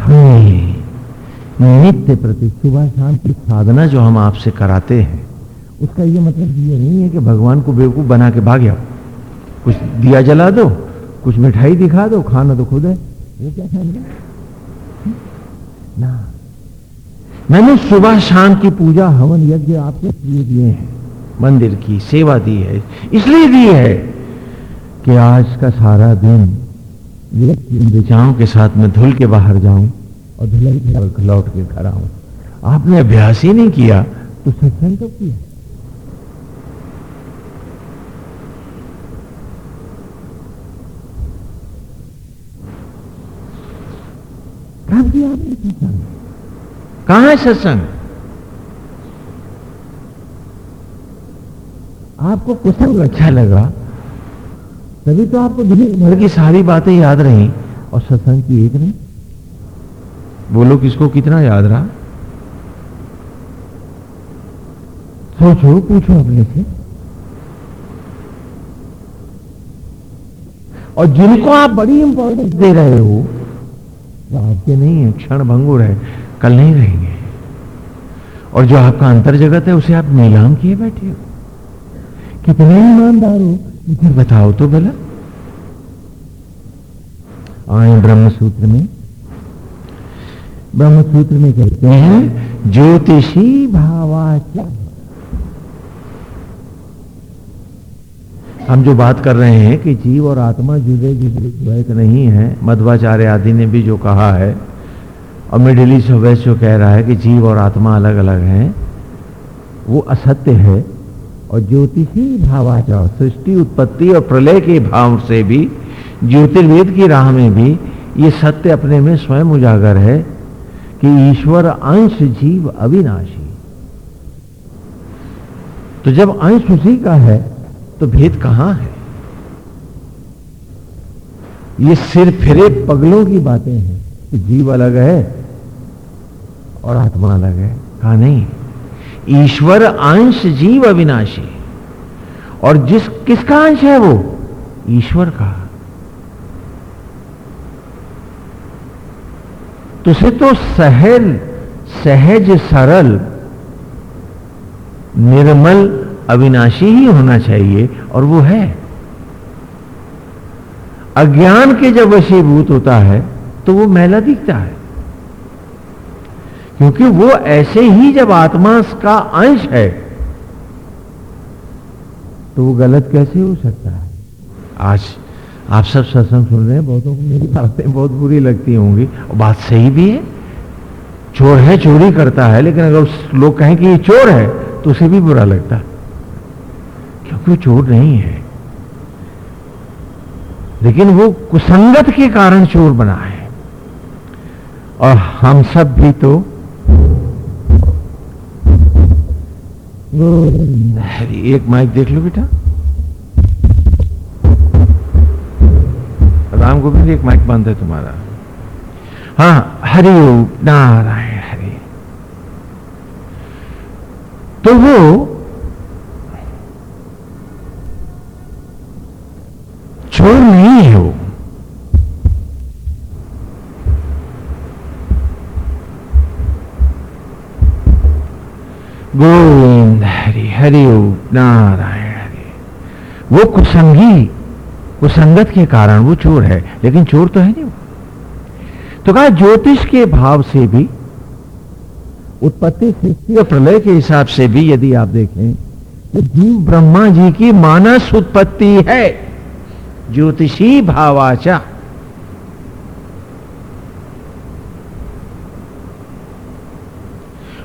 हमें नित्य प्रति सुबह शाम की साधना जो हम आपसे कराते हैं उसका ये मतलब ये नहीं है कि भगवान को बेवकूफ़ बना के भाग जाओ। कुछ दिया जला दो, कुछ मिठाई दिखा दो, खाना तो खुद है। वो क्या समझे ना। मैंने सुबह शाम की पूजा, हवन यज्ञ आपको लिए दिए हैं। मंदिर की सेवा दी है। इसलिए दी है कि आज का सारा दिन विचारों के साथ में धुल के बाहर जाऊँ और धुल लौट के घर आऊँ। आपने अभ्यास ही नहीं किया। तो सत्संग कब किया? आपने सत्संग कहाँ है सत्संग? आपको कुसंग अच्छा लगा तभी तो आपको दुनिया भर की सारी बातें याद रही और सत्संग की एक नहीं। बोलो किसको कितना याद रहा? सोचो पूछो अपने से। और जिनको आप बड़ी इंपॉर्टेंस दे रहे हो वो आपके नहीं है, क्षण भंगुर है, कल नहीं रहेंगे। और जो आपका अंतर जगत है, उसे आप नीलाम किए बैठे हो। कितने ईमानदार हो मुझे बताओ तो भला। आए ब्रह्म सूत्र में। ब्रह्म सूत्र में कहते हैं, ज्योतिषी भावाच हम जो बात कर रहे हैं कि जीव और आत्मा जुदे जुदे द्वैत नहीं है, मध्वाचार्य आदि ने भी जो कहा है, और मिडिल ईस्ट जो कह रहा है कि जीव और आत्मा अलग अलग हैं, वो असत्य है, और ज्योतिषी भावाचार, सृष्टि उत्पत्ति और प्रलय के भाव से भी, ज्योतिर्वेद की राह में भी ये सत्य अपने में स्वयं उजागर है कि ईश्वर अंश जीव अविनाशी। तो जब अंश उसी का है तो भेद कहाँ है? ये सिर फिरे पगलों की बातें हैं कि जीव अलग है और आत्मा अलग है। कहा नहीं। ईश्वर अंश जीव अविनाशी। और जिस, किसका अंश है वो? ईश्वर का। तो से तो सहल सहज सरल, निर्मल अविनाशी ही होना चाहिए, और वो है। अज्ञान के जब वशीभूत होता है तो वो मैला दिखता है। क्योंकि वो ऐसे ही जब आत्मा का अंश है तो वो गलत कैसे हो सकता है? आज आप सब सत्संग सुन रहे हैं, बहुतों को मेरी बातें बहुत बुरी लगती होंगी। और बात सही भी है। चोर है, चोरी करता है, लेकिन अगर लोग कहें कि ये चोर है तो उसे भी बुरा लगता क्योंकि वो चोर नहीं है। लेकिन वो कुसंगत के कारण चोर बना है। और हम सब भी तो एक माइक देख लो बेटा। राम गोविंद, एक माइक बंद है तुम्हारा। हाँ हरि नारायण हरि। तो वो चोर नहीं है। वो गोविंद हरि हरि नारायण हरि। वो कुसंगी, कुसंगत के कारण वो चोर है, लेकिन चोर तो है नहीं वो। तो कहा ज्योतिष के भाव से भी, उत्पत्ति सृष्टि और प्रलय के हिसाब से भी यदि आप देखें तो जीव ब्रह्मा जी की मानस उत्पत्ति है। ज्योतिषी भावाचा।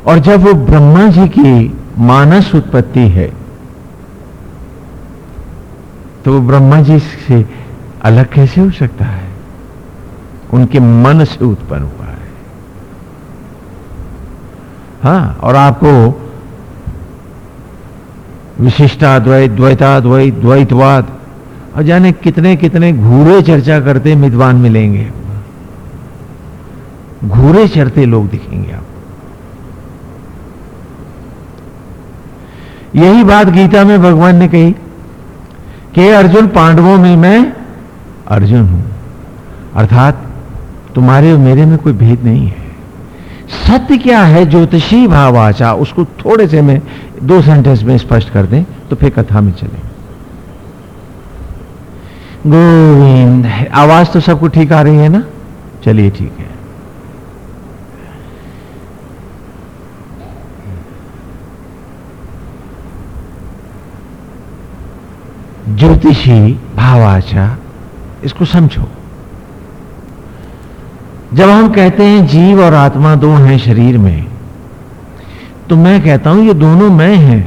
और जब वो ब्रह्मा जी की मानस उत्पत्ति है तो वो ब्रह्मा जी से अलग कैसे हो सकता है? उनके मन से उत्पन्न हुआ है। हाँ और आपको विशिष्टाद्वैत द्वैताद्वैत द्वैतवाद और जाने कितने कितने घूरे चर्चा करते मिदवान मिलेंगे। घूरे चरते लोग दिखेंगे आप। यही बात गीता में भगवान ने कही कि अर्जुन पांडवों में मैं अर्जुन हूँ। अर्थात तुम्हारे और मेरे में कोई भेद नहीं है। सत्य क्या है? ज्योतिषी भावाचा, उसको थोड़े से में दो सेंटेंस में स्पष्ट कर दें तो फिर कथा में चले। गोविंद आवाज़ तो सबको ठीक आ रही है ना? चलिए ठीक है। ज्योतिषी भावाचा, इसको समझो। जब हम कहते हैं जीव और आत्मा दो हैं शरीर में तो मैं कहता हूँ ये दोनों मैं हैं।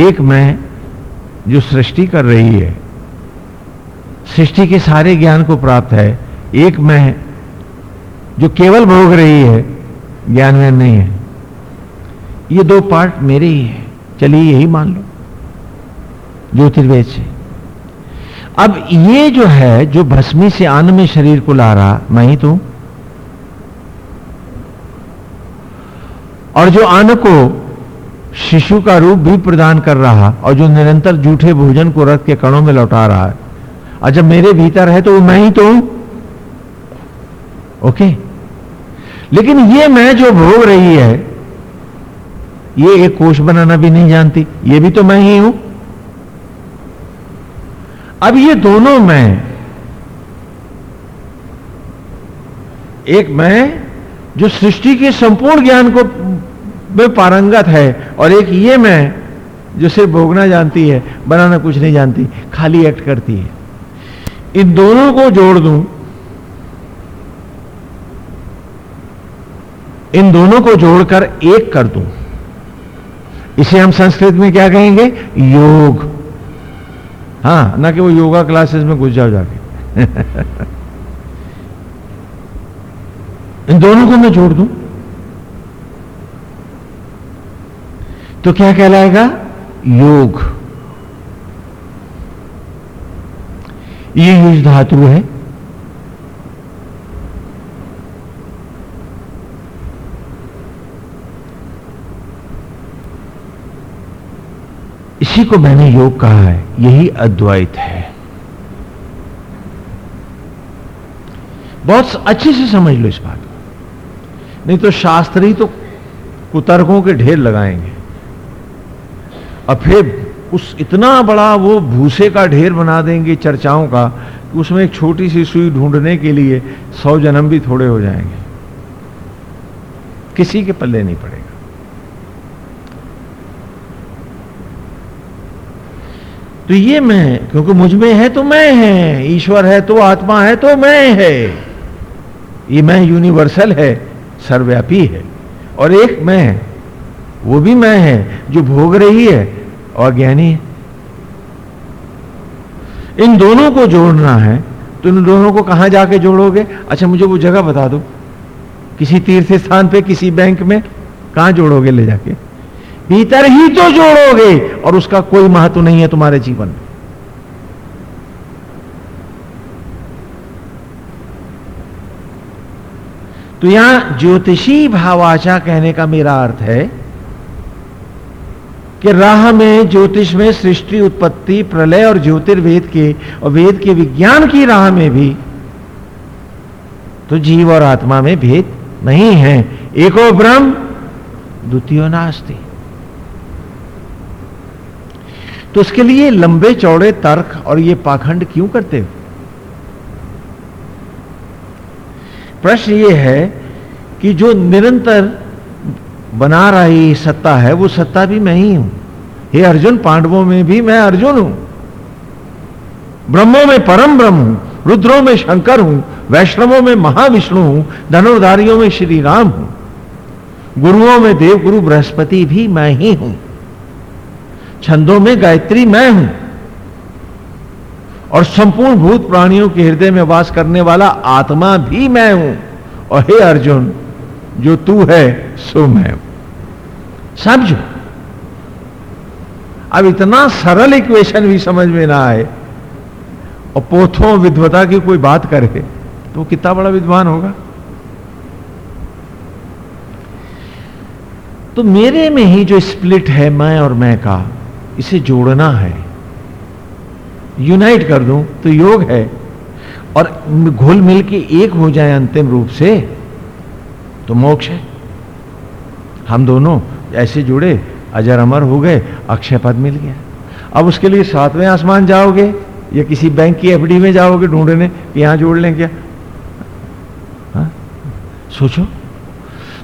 एक मैं जो सृष्टि कर रही है, सृष्टि के सारे ज्ञान को प्राप्त है, एक मैं जो केवल भोग रही है ज्ञान में नहीं है। ये दो पार्ट मेरे ही है। चलिए यही मान लो। ज्योतिर्वेद से। अब ये जो है, जो भस्मी से अन्न में शरीर को ला रहा, मैं ही तो और जो अन्न को शिशु का रूप भी प्रदान कर रहा और जो निरंतर जूठे भोजन को रख के कणों में लौटा रहा है। और जब मेरे भीतर है तो वो मैं ही तो हूँ। ओके? लेकिन ये मैं जो भोग रही है, ये एक कोष बनाना भी नहीं जानती। ये भी तो मैं ही हूँ। अब ये दोनों मैं, एक मैं जो सृष्टि के संपूर्ण ज्ञान को में पारंगत है और एक ये मैं जो सिर्फ़ भोगना जानती है, बनाना कुछ नहीं जानती, खाली एक्ट करती है। इन दोनों को जोड़ दूँ, इन दोनों को जोड़कर एक कर दूँ। इसे हम संस्कृत में क्या कहेंगे? योग। हाँ, ना कि वो योगा क्लासेस में घुस जाओ जाके। इन दोनों को मैं जोड़ दूँ। तो क्या कहलाएगा? योग। ये युज धातु है। इसी को मैंने योग कहा है। यही अद्वैत है। बहुत अच्छे से समझ लो इस बात को। नहीं तो शास्त्री तो कुतर्कों के ढेर लगाएँगे। और फिर उस इतना बड़ा वो भूसे का ढेर बना देंगे चर्चाओं का कि उसमें एक छोटी सी सुई ढूँढने के लिए सौ जन्म भी थोड़े हो जाएँगे। किसी के पल्ले नहीं पड़ेगा। तो ये मैं, क्योंकि मुझमें है तो मैं है, ईश्वर है तो आत्मा है तो मैं है। ये मैं यूनिवर्सल है, सर्वव्यापी है। और एक मैं वो भी मैं है, जो भोग रही है और ज्ञानी है। इन दोनों को जोड़ना है तो इन दोनों को कहाँ जाके जोड़ोगे? अच्छा मुझे वो जगह बता दो। किसी तीर्थ स्थान पे, किसी बैंक में, कहाँ जोड़ोगे ले जाके? भीतर ही तो जोड़ोगे, और उसका कोई महत्व नहीं है तुम्हारे जीवन में। तो यहाँ ज्योतिषी भावाचा कहने का मेरा अर्थ है कि राह में ज्योतिष में सृष्टि, उत्पत्ति, प्रलय और ज्योतिर्वेद के और वेद के विज्ञान की राह में भी तो जीव और आत्मा में भेद नहीं है। एको ब्रह्म, द्वितीय नास्ती। तो उसके लिए लंबे चौड़े तर्क और ये पाखंड क्यों करते हो? प्रश्न ये है कि जो निरंतर बना रही सत्ता है, वो सत्ता भी मैं ही हूँ। हे अर्जुन, पांडवों में भी मैं अर्जुन हूँ। ब्रह्मों में परम ब्रह्म हूँ, रुद्रों में शंकर हूँ, वैष्णवों में महाविष्णु हूँ, धनुर्धारियों में श्री राम हूँ। गुरुओं में देवगुरु बृहस्पति भी मैं ही हूँ। छंदों में गायत्री मैं हूँ। और संपूर्ण भूत प्राणियों के हृदय में वास करने वाला आत्मा भी मैं हूँ। और हे अर्जुन जो तू है, सो मैं समझो? अब इतना सरल इक्वेशन भी समझ में ना आए, और पोथों विद्वता की कोई बात करे तो कितना बड़ा विद्वान होगा? तो मेरे में ही जो स्प्लिट है, मैं और मैं का, इसे जोड़ना है। यूनाइट कर दूँ तो योग है, और घुल मिल के एक हो जाए अंतिम रूप से तो मोक्ष है। हम दोनों ऐसे जुड़े, अजर अमर हो गए, अक्षय पद मिल गया। अब उसके लिए सातवें आसमान जाओगे, या किसी बैंक की एफडी में जाओगे ढूँढने कि यहाँ जोड़ लें क्या? हा? सोचो।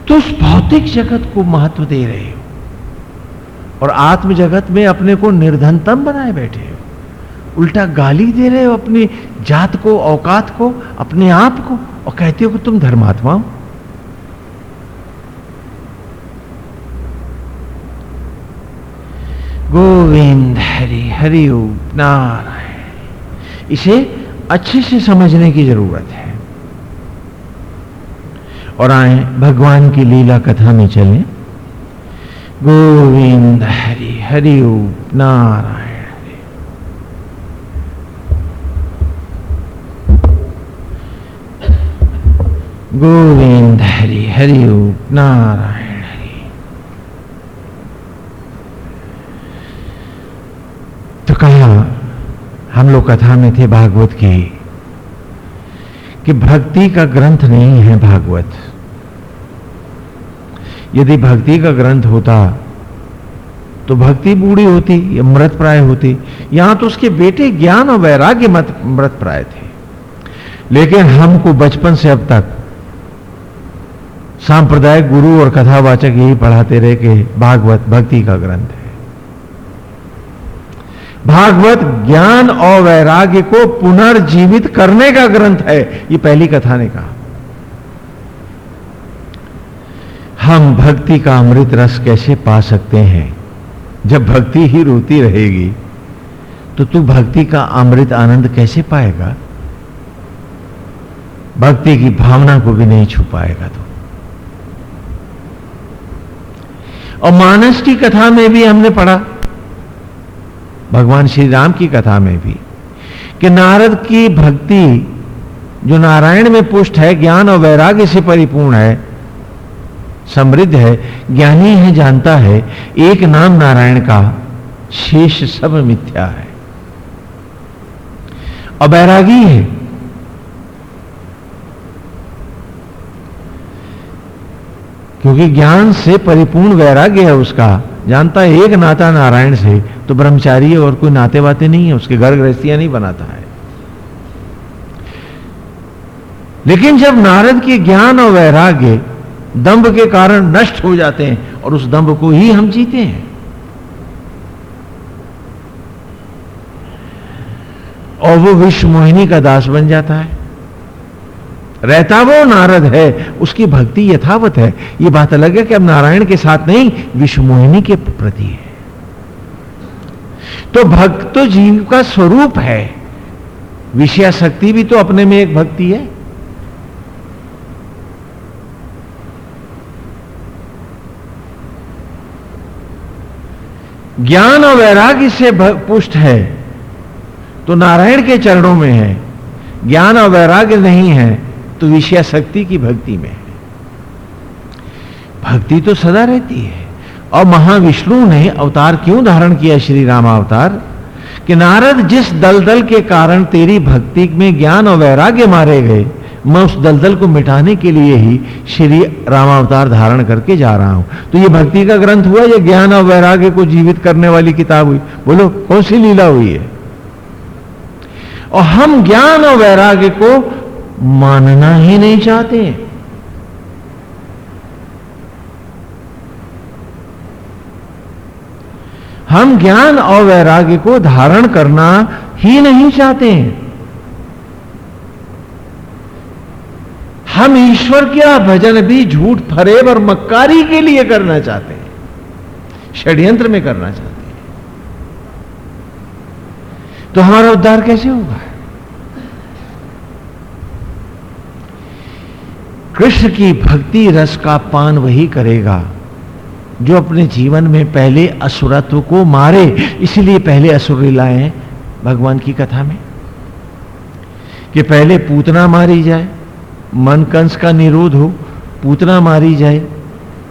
तो उस भौतिक जगत को महत्व दे रहे हो। और आत्म जगत में अपने को निर्धनतम बनाए बैठे हो। उल्टा गाली दे रहे हो अपनी जात को, औकात को, अपने आप को, और कहते हो कि तुम धर्मात्मा हो। गोविंद हरि हरि नारायण। इसे अच्छे से समझने की ज़रूरत है। और आए भगवान की लीला कथा में चलें। गोविंद हरि हरि नारायण। गोविंद हरि हरि नारायण हरि तो कहा हम लोग कथा में थे भागवत की, कि भक्ति का ग्रंथ नहीं है भागवत। यदि भक्ति का ग्रंथ होता तो भक्ति बूढ़ी होती, या मृत प्राय होती। यहाँ तो उसके बेटे ज्ञान और वैराग्य मत मृत प्राय थे। लेकिन हमको बचपन से अब तक सांप्रदायिक गुरु और कथावाचक यही पढ़ाते रहे कि भागवत, भक्ति का ग्रंथ। है भागवत ज्ञान और वैराग्य को पुनर्जीवित करने का ग्रंथ है। ये पहली कथा ने कहा। हम भक्ति का अमृत रस कैसे पा सकते हैं? जब भक्ति ही रोती रहेगी तो तू भक्ति का अमृत आनंद कैसे पाएगा? भक्ति की भावना को भी नहीं छुपाएगा तो। और मानस की कथा में भी हमने पढ़ा भगवान श्री राम की कथा में भी, कि नारद की भक्ति जो नारायण में पुष्ट है, ज्ञान और वैराग्य से परिपूर्ण है, समृद्ध है, ज्ञानी है, जानता है, एक नाम नारायण का शेष सब मिथ्या है। और वैरागी है। क्योंकि ज्ञान से परिपूर्ण वैराग्य है उसका। जानता है एक नाता नारायण से तो ब्रह्मचारी और कोई नाते वाते नहीं है, उसके घर गृहस्थियाँ नहीं बनाता है। लेकिन जब नारद के ज्ञान और वैराग्य दंभ के कारण नष्ट हो जाते हैं, और उस दंभ को ही हम जीते हैं। और वो विश्व मोहिनी का दास बन जाता है। रहता वो नारद है, उसकी भक्ति यथावत है। ये बात अलग है कि अब नारायण के साथ नहीं विश्व मोहिनी के प्रति है। तो भक्त तो जीव का स्वरूप है। विषया शक्ति भी तो अपने में एक भक्ति है। ज्ञान और वैराग्य से पुष्ट है तो नारायण के चरणों में है। ज्ञान और वैराग्य नहीं है तो विषय शक्ति की भक्ति में है। भक्ति तो सदा रहती है। और महाविष्णु ने अवतार क्यों धारण किया श्री राम अवतार? कि नारद जिस दलदल के कारण तेरी भक्ति में ज्ञान और वैराग्य मारे गए, मैं उस दलदल को मिटाने के लिए ही श्री रामावतार धारण करके जा रहा हूँ। तो ये भक्ति का ग्रंथ हुआ, या ज्ञान और वैराग्य को जीवित करने वाली किताब हुई? बोलो, कौन सी लीला हुई है? और हम ज्ञान और वैराग्य को मानना ही नहीं चाहते। हम ज्ञान और वैराग्य को धारण करना ही नहीं चाहते। हैं हम ईश्वर का भजन भी झूठ, फरेब और मक्कारी के लिए करना चाहते हैं। षड्यंत्र में करना चाहते हैं। तो हमारा उद्धार कैसे होगा? कृष्ण की भक्ति रस का पान वही करेगा, जो अपने जीवन में पहले असुरत्व को मारे, इसलिए पहले असुर लाए भगवान की कथा में। कि पहले पूतना मारी जाए, मन कंस का निरोध हो, पूतना मारी जाए,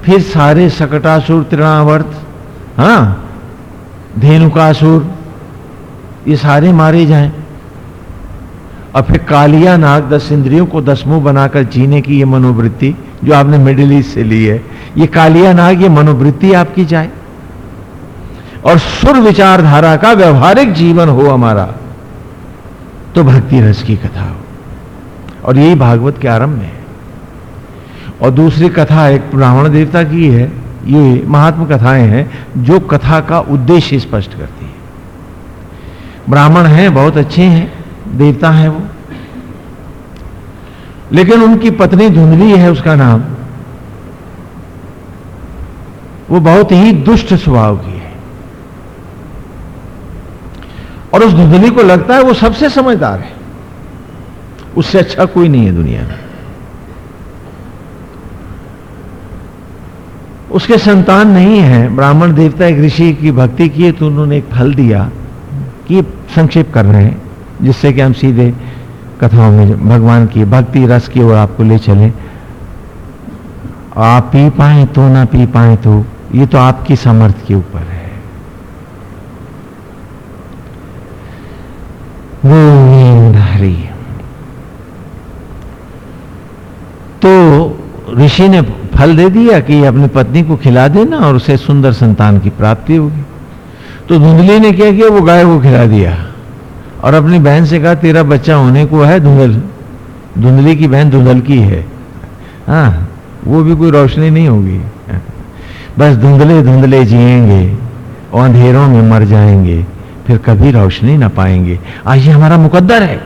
फिर सारे सकटासुर तृणावर्त हाँ धेनुकासुर, ये सारे मारे जाएँ। और फिर कालिया नाग दस इंद्रियों को दसमों बनाकर जीने की ये मनोवृत्ति जो आपने मिडिल ईस्ट से ली है, ये कालिया नाग, ये मनोवृत्ति आपकी जाए। और सुर विचारधारा का व्यवहारिक जीवन हो हमारा तो भक्ति रस की कथा हो। और यही भागवत के आरंभ में है। और दूसरी कथा एक ब्राह्मण देवता की है, ये महात्म कथाएँ हैं, जो कथा का उद्देश्य स्पष्ट करती है। ब्राह्मण हैं, बहुत अच्छे हैं देवता है वो। लेकिन उनकी पत्नी धुंधली है उसका नाम। वो बहुत ही दुष्ट स्वभाव की है। और उस धुंधली को लगता है वो सबसे समझदार है। उससे अच्छा कोई नहीं है दुनिया में। उसके संतान नहीं है। ब्राह्मण देवता एक ऋषि की भक्ति की तो उन्होंने एक फल दिया कि संक्षेप कर रहे हैं। जिससे कि हम सीधे कथाओं में भगवान की भक्ति रस की ओर आपको ले चले। आप पी पाए तो ना पी पाए तो ये तो आपकी समर्थ के ऊपर है। तो ऋषि ने फल दे दिया कि अपनी पत्नी को खिला देना और उसे सुंदर संतान की प्राप्ति होगी। तो धुंधली ने क्या किया? वो गाय को खिला दिया। और अपनी बहन से कहा, तेरा बच्चा होने को है धुंधल। धुंधली की बहन धुंधल की है। हाँ वो भी कोई रोशनी नहीं होगी। बस धुंधले धुंधले जिएँगे, और अंधेरों में मर जाएँगे, फिर कभी रोशनी ना पाएँगे। आज ये हमारा मुकद्दर है।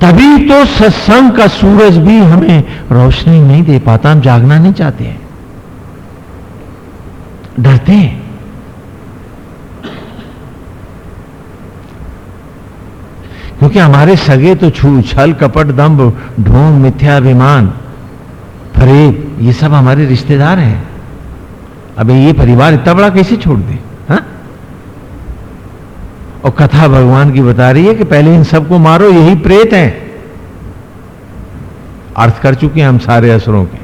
तभी तो सत्संग का सूरज भी हमें रोशनी नहीं दे पाता, हम जागना नहीं चाहते हैं। डरते हैं। क्योंकि हमारे सगे तो छू, छल, कपट, दम्भ ढोंग मिथ्याभिमान फरेब, ये सब हमारे रिश्तेदार हैं। अब ये परिवार इतना बड़ा कैसे छोड़ दे, हा? और कथा भगवान की बता रही है कि पहले इन सबको मारो, यही प्रेत हैं। अर्थ कर चुके हैं हम सारे असुरों के।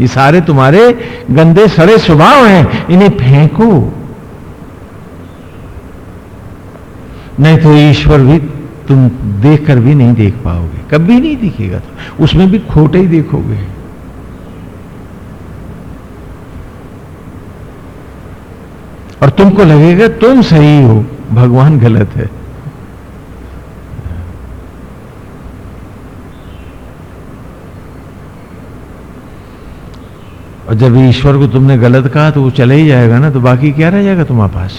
ये सारे तुम्हारे गंदे, सड़े स्वभाव हैं, इन्हें फेंको। नहीं तो ईश्वर भी तुम देखकर भी नहीं देख पाओगे। कभी नहीं दिखेगा तो। उसमें भी खोटे ही देखोगे। और तुमको लगेगा, तुम सही हो, भगवान गलत है। और जब ईश्वर को तुमने गलत कहा तो वो चले ही जाएगा ना तो बाकी क्या रह जाएगा तुम्हारे पास?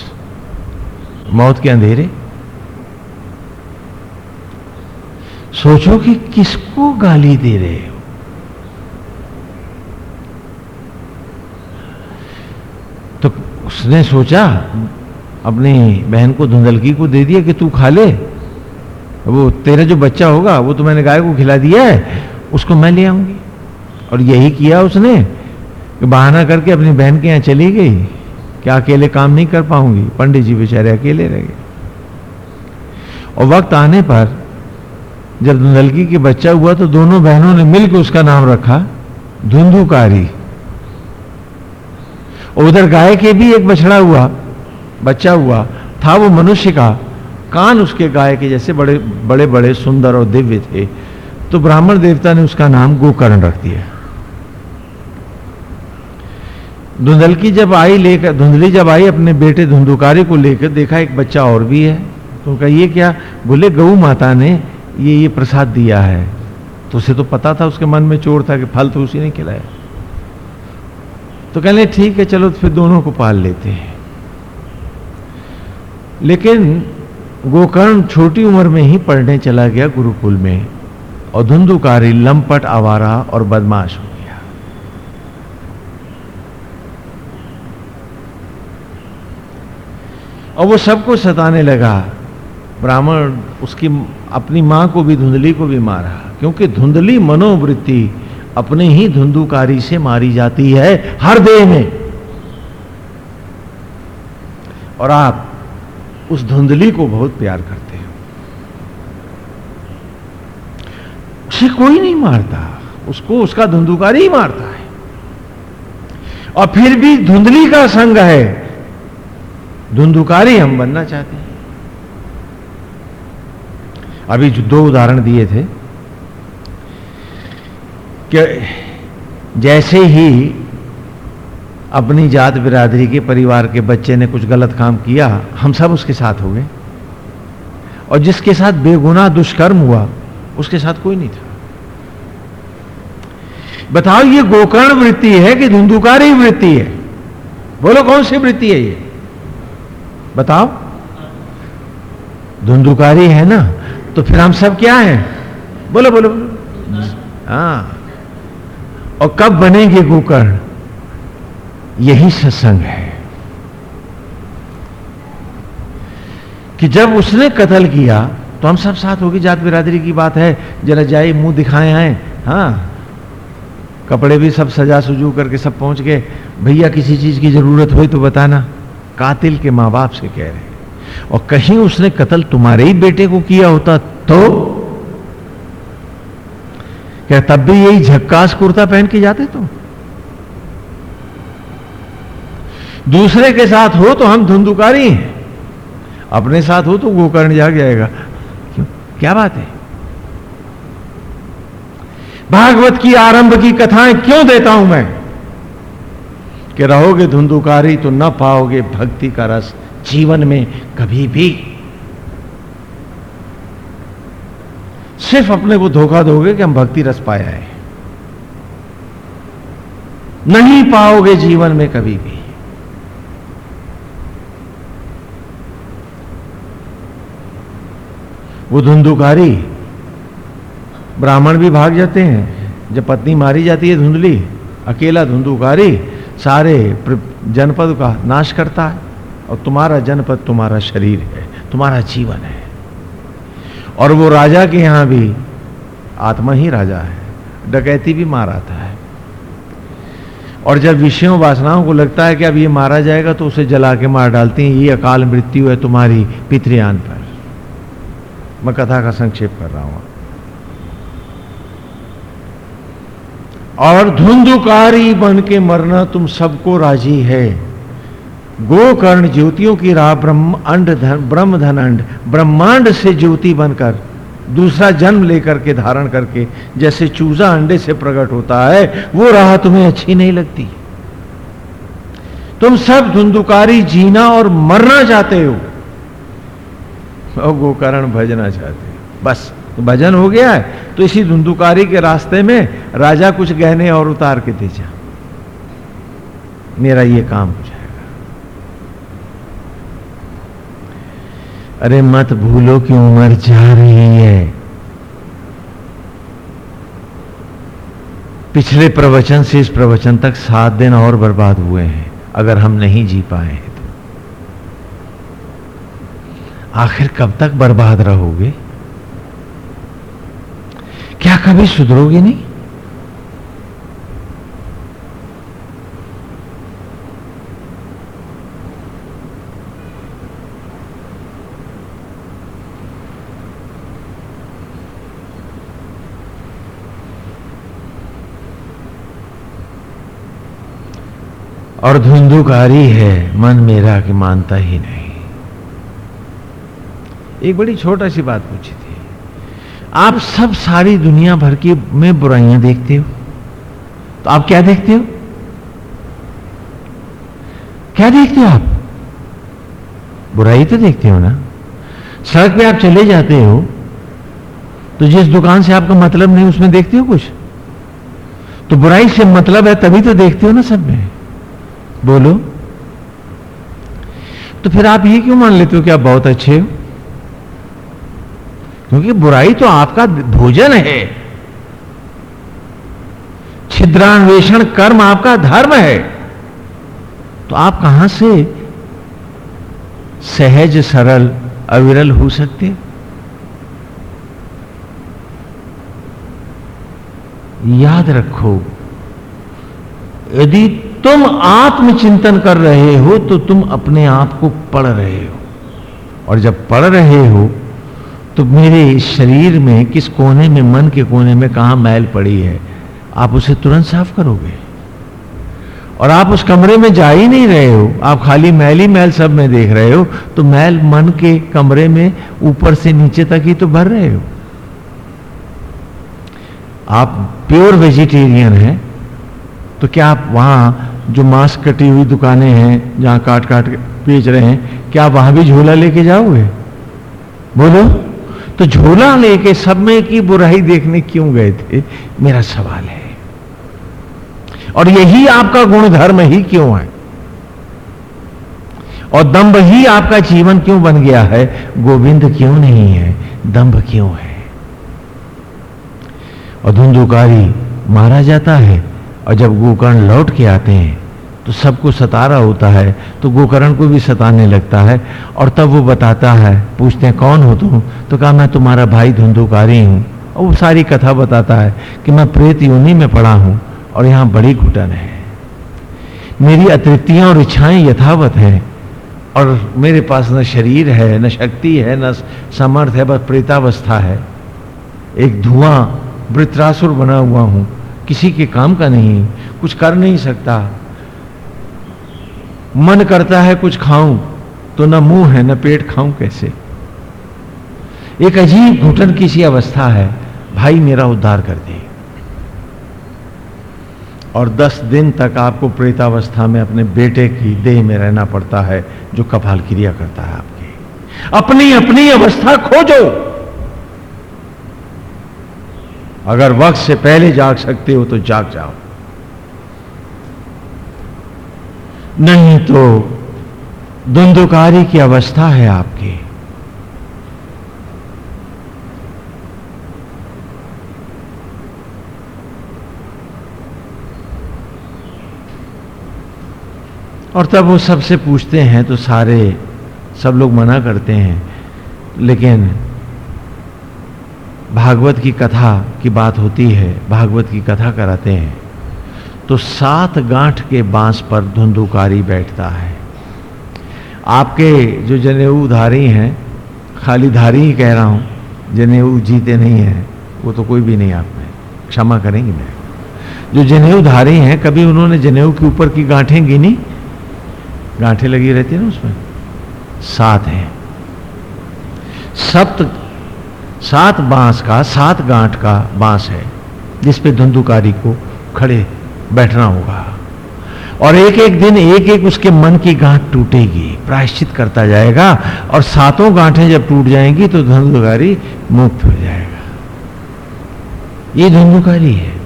मौत के अंधेरे? सोचो कि किसको गाली दे रहे हो। तो उसने सोचा, अपनी बहन को धुंधलकी को दे दिया कि तू खा ले। वो तेरा जो बच्चा होगा, वो तो मैंने गाय को खिला दिया है, उसको मैं ले आऊँगी। और यही किया उसने कि बहाना करके अपनी बहन के यहाँ चली गई क्या अकेले काम नहीं कर पाऊँगी। पंडित जी बेचारे अकेले रह गए। और वक्त आने पर जब धुंधलकी के बच्चा हुआ तो दोनों बहनों ने मिलकर उसका नाम रखा, धुंधुकारी। उधर गाय के भी एक बछड़ा हुआ, बच्चा हुआ, था वो मनुष्य का। कान उसके गाय के जैसे बड़े बड़े बड़े सुंदर और दिव्य थे। तो ब्राह्मण देवता ने उसका नाम गोकर्ण रख दिया। धुंधलकी जब आई लेकर, धुंधली जब आई, अपने बेटे धुंधुकारी को लेकर, देखा एक बच्चा और भी है। तो कहिए क्या, बोले गऊ माता ने ये ये प्रसाद दिया है। तो उसे तो पता था, उसके मन में चोर था कि फल तो उसी ने खिलाया। तो कहने, ठीक है, चलो तो फिर दोनों को पाल लेते हैं। लेकिन गोकर्ण छोटी उम्र में ही पढ़ने चला गया गुरुकुल में, और धुंधुकारी, लंपट आवारा और बदमाश हो गया। और वो सबको सताने लगा। ब्राह्मण उसकी अपनी माँ को भी, धुंधली को भी मारा, क्योंकि धुंधली मनोवृत्ति अपने ही धुंधुकारी से मारी जाती है हर देह में। और आप उस धुंधली को बहुत प्यार करते हो। उसे कोई नहीं मारता, उसको उसका धुंधुकारी ही मारता है। और फिर भी धुंधली का संग है। धुंधुकारी हम बनना चाहते हैं। अभी जो दो उदाहरण दिए थे कि जैसे ही अपनी जात बिरादरी के परिवार के बच्चे ने कुछ गलत काम किया, हम सब उसके साथ हो गए। और जिसके साथ बेगुनाह दुष्कर्म हुआ, उसके साथ कोई नहीं था। बताओ, ये गोकर्ण वृत्ति है कि धुंधुकारी वृत्ति है? बोलो, कौन सी वृत्ति है ये? बताओ। धुंधुकारी है ना? तो फिर हम सब क्या हैं? बोलो बोलो बोलो। हाँ। और कब बनेंगे गोकर्ण यही सत्संग है। कि जब उसने कत्ल किया तो हम सब साथ होगी, जात बिरादरी की बात है। जरा जाए मुँह दिखाए आए हाँ। कपड़े भी सब सजा सुजू करके सब पहुँच गए। भैया, किसी चीज़ की ज़रूरत हो तो बताना। कातिल के माँ बाप से कह रहे और कहीं उसने कत्ल तुम्हारे ही बेटे को किया होता तो? क्या तब भी यही झक्कास कुर्ता पहन के जाते तुम? तो? दूसरे के साथ हो तो हम धुंधुकारी हैं। अपने साथ हो तो गोकर्ण जाग जाएगा। क्यों? क्या बात है? भागवत की आरंभ की कथाएँ क्यों देता हूँ मैं? कि रहोगे धुंधुकारी तो न पाओगे भक्ति का रस। जीवन में कभी भी। सिर्फ़ अपने को धोखा दोगे कि हम भक्ति रस पाया है नहीं पाओगे जीवन में कभी भी। वो धुंधुकारी ब्राह्मण भी भाग जाते हैं। जब पत्नी मारी जाती है धुंधली, अकेला धुंधुकारी सारे जनपद का नाश करता है। और तुम्हारा जनपद तुम्हारा शरीर है, तुम्हारा जीवन है। और वो राजा के यहाँ भी आत्मा ही राजा है, डकैती भी मार आता है और जब विषयों वासनाओं को लगता है कि अब ये मारा जाएगा तो उसे जला के मार डालते हैं, ये अकाल मृत्यु है तुम्हारी पितृयान पर। मैं कथा का संक्षेप कर रहा हूँ। और धुंधुकारी बन के मरना तुम सबको राज़ी है। गोकर्ण ज्योतियों की राह ब्रह्म अंड धन, ब्रह्म धन अंड, ब्रह्मांड से ज्योति बनकर, दूसरा जन्म लेकर के धारण करके, जैसे चूजा अंडे से प्रकट होता है, वो राह तुम्हें अच्छी नहीं लगती। तुम सब धुंधुकारी जीना और मरना चाहते हो। और गोकर्ण भजना चाहते हो। बस तो भजन हो गया है तो इसी धुंधुकारी के रास्ते में राजा कुछ गहने और उतार के दे जा। मेरा ये काम हो जाएगा अरे मत भूलो कि उम्र जा रही है। पिछले प्रवचन से इस प्रवचन तक सात दिन और बर्बाद हुए हैं, अगर हम नहीं जी पाए हैं तो। आखिर कब तक बर्बाद रहोगे? क्या कभी सुधरोगे नहीं? और धुंधुकारी है, मन मेरा कि मानता ही नहीं। एक बड़ी छोटा सी बात पूछी थी। आप सब सारी दुनिया भर की में बुराइयाँ देखते हो? तो आप क्या देखते हो? क्या देखते हो आप? बुराई तो देखते हो ना? सड़क पे आप चले जाते हो तो जिस दुकान से आपका मतलब नहीं, उसमें देखते हो कुछ? तो बुराई से मतलब है तभी तो देखते हो ना सब में। बोलो। तो फिर आप ये क्यों मान लेते हो कि आप बहुत अच्छे हो? क्योंकि बुराई तो आपका भोजन है। छिद्रान्वेषण कर्म आपका धर्म है। तो आप कहाँ से सहज, सरल, अविरल हो सकते याद रखो, यदि तुम आत्मचिंतन कर रहे हो तो तुम अपने आप को पढ़ रहे हो। और जब पढ़ रहे हो तो मेरे शरीर में, किस कोने में, मन के कोने में कहा मैल पड़ी है, आप उसे तुरंत साफ़ करोगे। और आप उस कमरे में जा ही नहीं रहे हो, आप खाली मैल ही मैल सब में देख रहे हो तो मैल मन के कमरे में ऊपर से नीचे तक ही तो भर रहे हो। आप प्योर वेजिटेरियन हैं तो क्या आप वहाँ जो मांस कटी हुई दुकानें हैं, जहाँ काट काट बेच रहे हैं, क्या आप वहाँ भी झोला लेके जाओगे? बोलो। तो झोला लेके सब में की बुराई देखने क्यों गए थे? मेरा सवाल है। और यही आपका गुण धर्म ही क्यों है? और दंभ ही आपका जीवन क्यों बन गया है? गोविंद क्यों नहीं है? दंभ क्यों है? और धुंधुकारी मारा जाता है। और जब गोकर्ण लौट के आते हैं तो सबको सता रहा होता है तो गोकर्ण को भी सताने लगता है, और तब वो बताता है, पूछते हैं, कौन हो तुम? तो कहा, मैं तुम्हारा भाई धुंधुकारी हूँ। और वो सारी कथा बताता है कि मैं प्रेत योनि में पड़ा हूँ और यहाँ बड़ी घुटन है। मेरी अतृप्तियाँ और इच्छाएँ यथावत हैं, और मेरे पास न शरीर है, न शक्ति है, न समर्थ है, बस प्रेतावस्था है। एक धुआँ, वृत्रासुर बना हुआ हूँ। किसी के काम का नहीं, कुछ कर नहीं सकता। मन करता है कुछ खाऊं तो ना मुँह है, ना पेट खाऊं कैसे? एक अजीब घुटन की सी अवस्था है। भाई मेरा उद्धार कर दे। और दस दिन तक आपको प्रेतावस्था में अपने बेटे की देह में रहना पड़ता है, जो कपाल क्रिया करता है आपकी। अपनी अपनी अवस्था खोजो। अगर वक्त से पहले जाग सकते हो तो जाग जाओ। नहीं तो धुंधुकारी की अवस्था है आपकी। और तब वो सबसे पूछते हैं तो सारे सब लोग मना करते हैं, लेकिन भागवत की कथा की बात होती है, भागवत की कथा कराते हैं। तो सात गांठ के बाँस पर धुंधुकारी बैठता है। आपके जो जनेऊ धारी हैं, खाली धारी ही कह रहा हूँ, जनेऊ जीते नहीं है, वो तो कोई भी नहीं आप में। क्षमा करेंगे मैं जो जनेऊ धारी हैं, कभी उन्होंने जनेऊ के ऊपर की गांठें गिनी? गांठें लगी रहती है ना उसमें? सात हैं। सप्त सात बाँस का, सात गांठ का बाँस है, जिस पे धुंधुकारी को खड़े बैठना होगा। और एक एक दिन एक एक उसके मन की गांठ टूटेगी, प्रायश्चित करता जाएगा, और सातों गांठें जब टूट जाएँगी तो धुंधुकारी मुक्त हो जाएगा। ये धुंधुकारी है।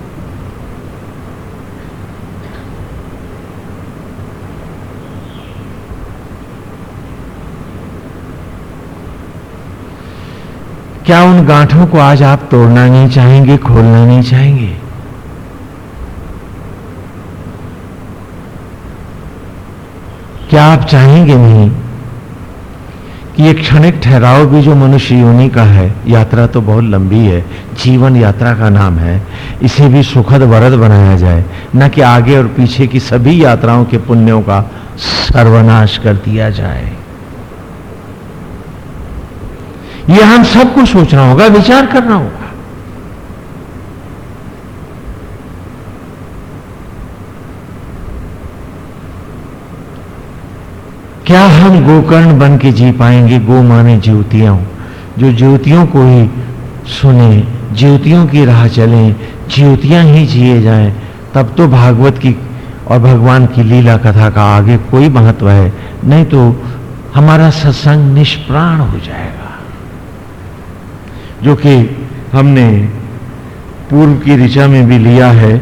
क्या उन गांठों को आज आप तोड़ना नहीं चाहेंगे, खोलना नहीं चाहेंगे? क्या आप चाहेंगे नहीं कि एक क्षणिक ठहराव भी जो मनुष्य योनि का है, यात्रा तो बहुत लंबी है, जीवन यात्रा का नाम है, इसे भी सुखद वरद बनाया जाए, न कि आगे और पीछे की सभी यात्राओं के पुण्यों का सर्वनाश कर दिया जाए। यह हम सबको सोचना होगा, विचार करना होगा। क्या हम गोकर्ण बन के जी पाएँगे? गो माने ज्योतियाँ। जो ज्योतियों को ही सुने, ज्योतियों की राह चलें, ज्योतियाँ ही जिए जाएँ, तब तो भागवत की और भगवान की लीला कथा का आगे कोई महत्व है। नहीं तो हमारा सत्संग निष्प्राण हो जाएगा। जो कि हमने पूर्व की ऋचा में भी लिया है।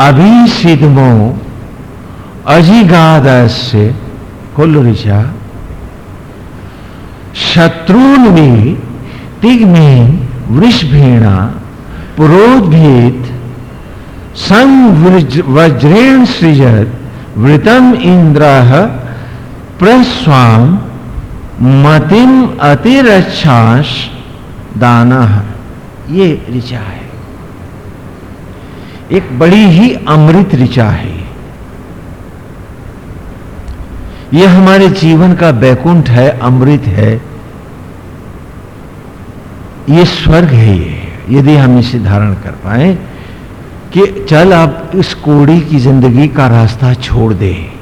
अभी सिद्धमो अजिगादस्य, खोलो ऋचा शत्रुन भी तिग्मे वृषभेणा पुरोद्भेद संग वज्रेण सृजत, वृतम इंद्र प्रस्वाम, मतिम अतिरक्षाश दाना। ये ऋचा है। एक बड़ी ही अमृत ऋचा है। यह हमारे जीवन का बैकुंठ है, अमृत है। ये स्वर्ग है ये। यदि हम इसे धारण कर पाए कि चल आप इस कोड़ी की ज़िंदगी का रास्ता छोड़ दे।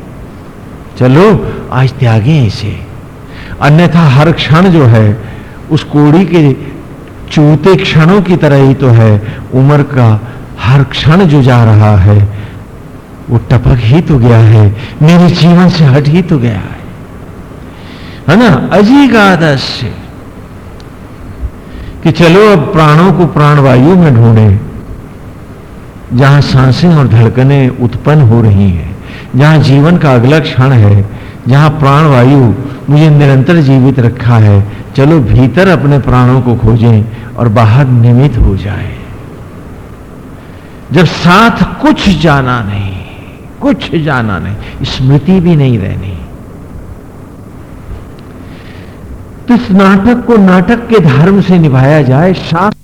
चलो, आज त्यागे इसे। अन्यथा हर क्षण जो है, उस कोड़ी के चूते क्षणों की तरह ही तो है। उम्र का हर क्षण जो जा रहा है, वो टपक ही तो गया है। मेरे जीवन से हट ही तो गया है। है ना? आदर्श कि चलो अब प्राणों को प्राणवायु में ढूंढे, जहाँ साँसें और धड़कने उत्पन्न हो रही हैं, जहाँ जीवन का अगला क्षण है, जहाँ प्राणवायु मुझे निरंतर जीवित रखा है। चलो भीतर अपने प्राणों को खोजें और बाहर निमित हो जाए। जब साथ कुछ जाना नहीं, कुछ जाना नहीं, स्मृति भी नहीं रहनी। तो इस नाटक को नाटक के धर्म से निभाया जाए, शास्त्र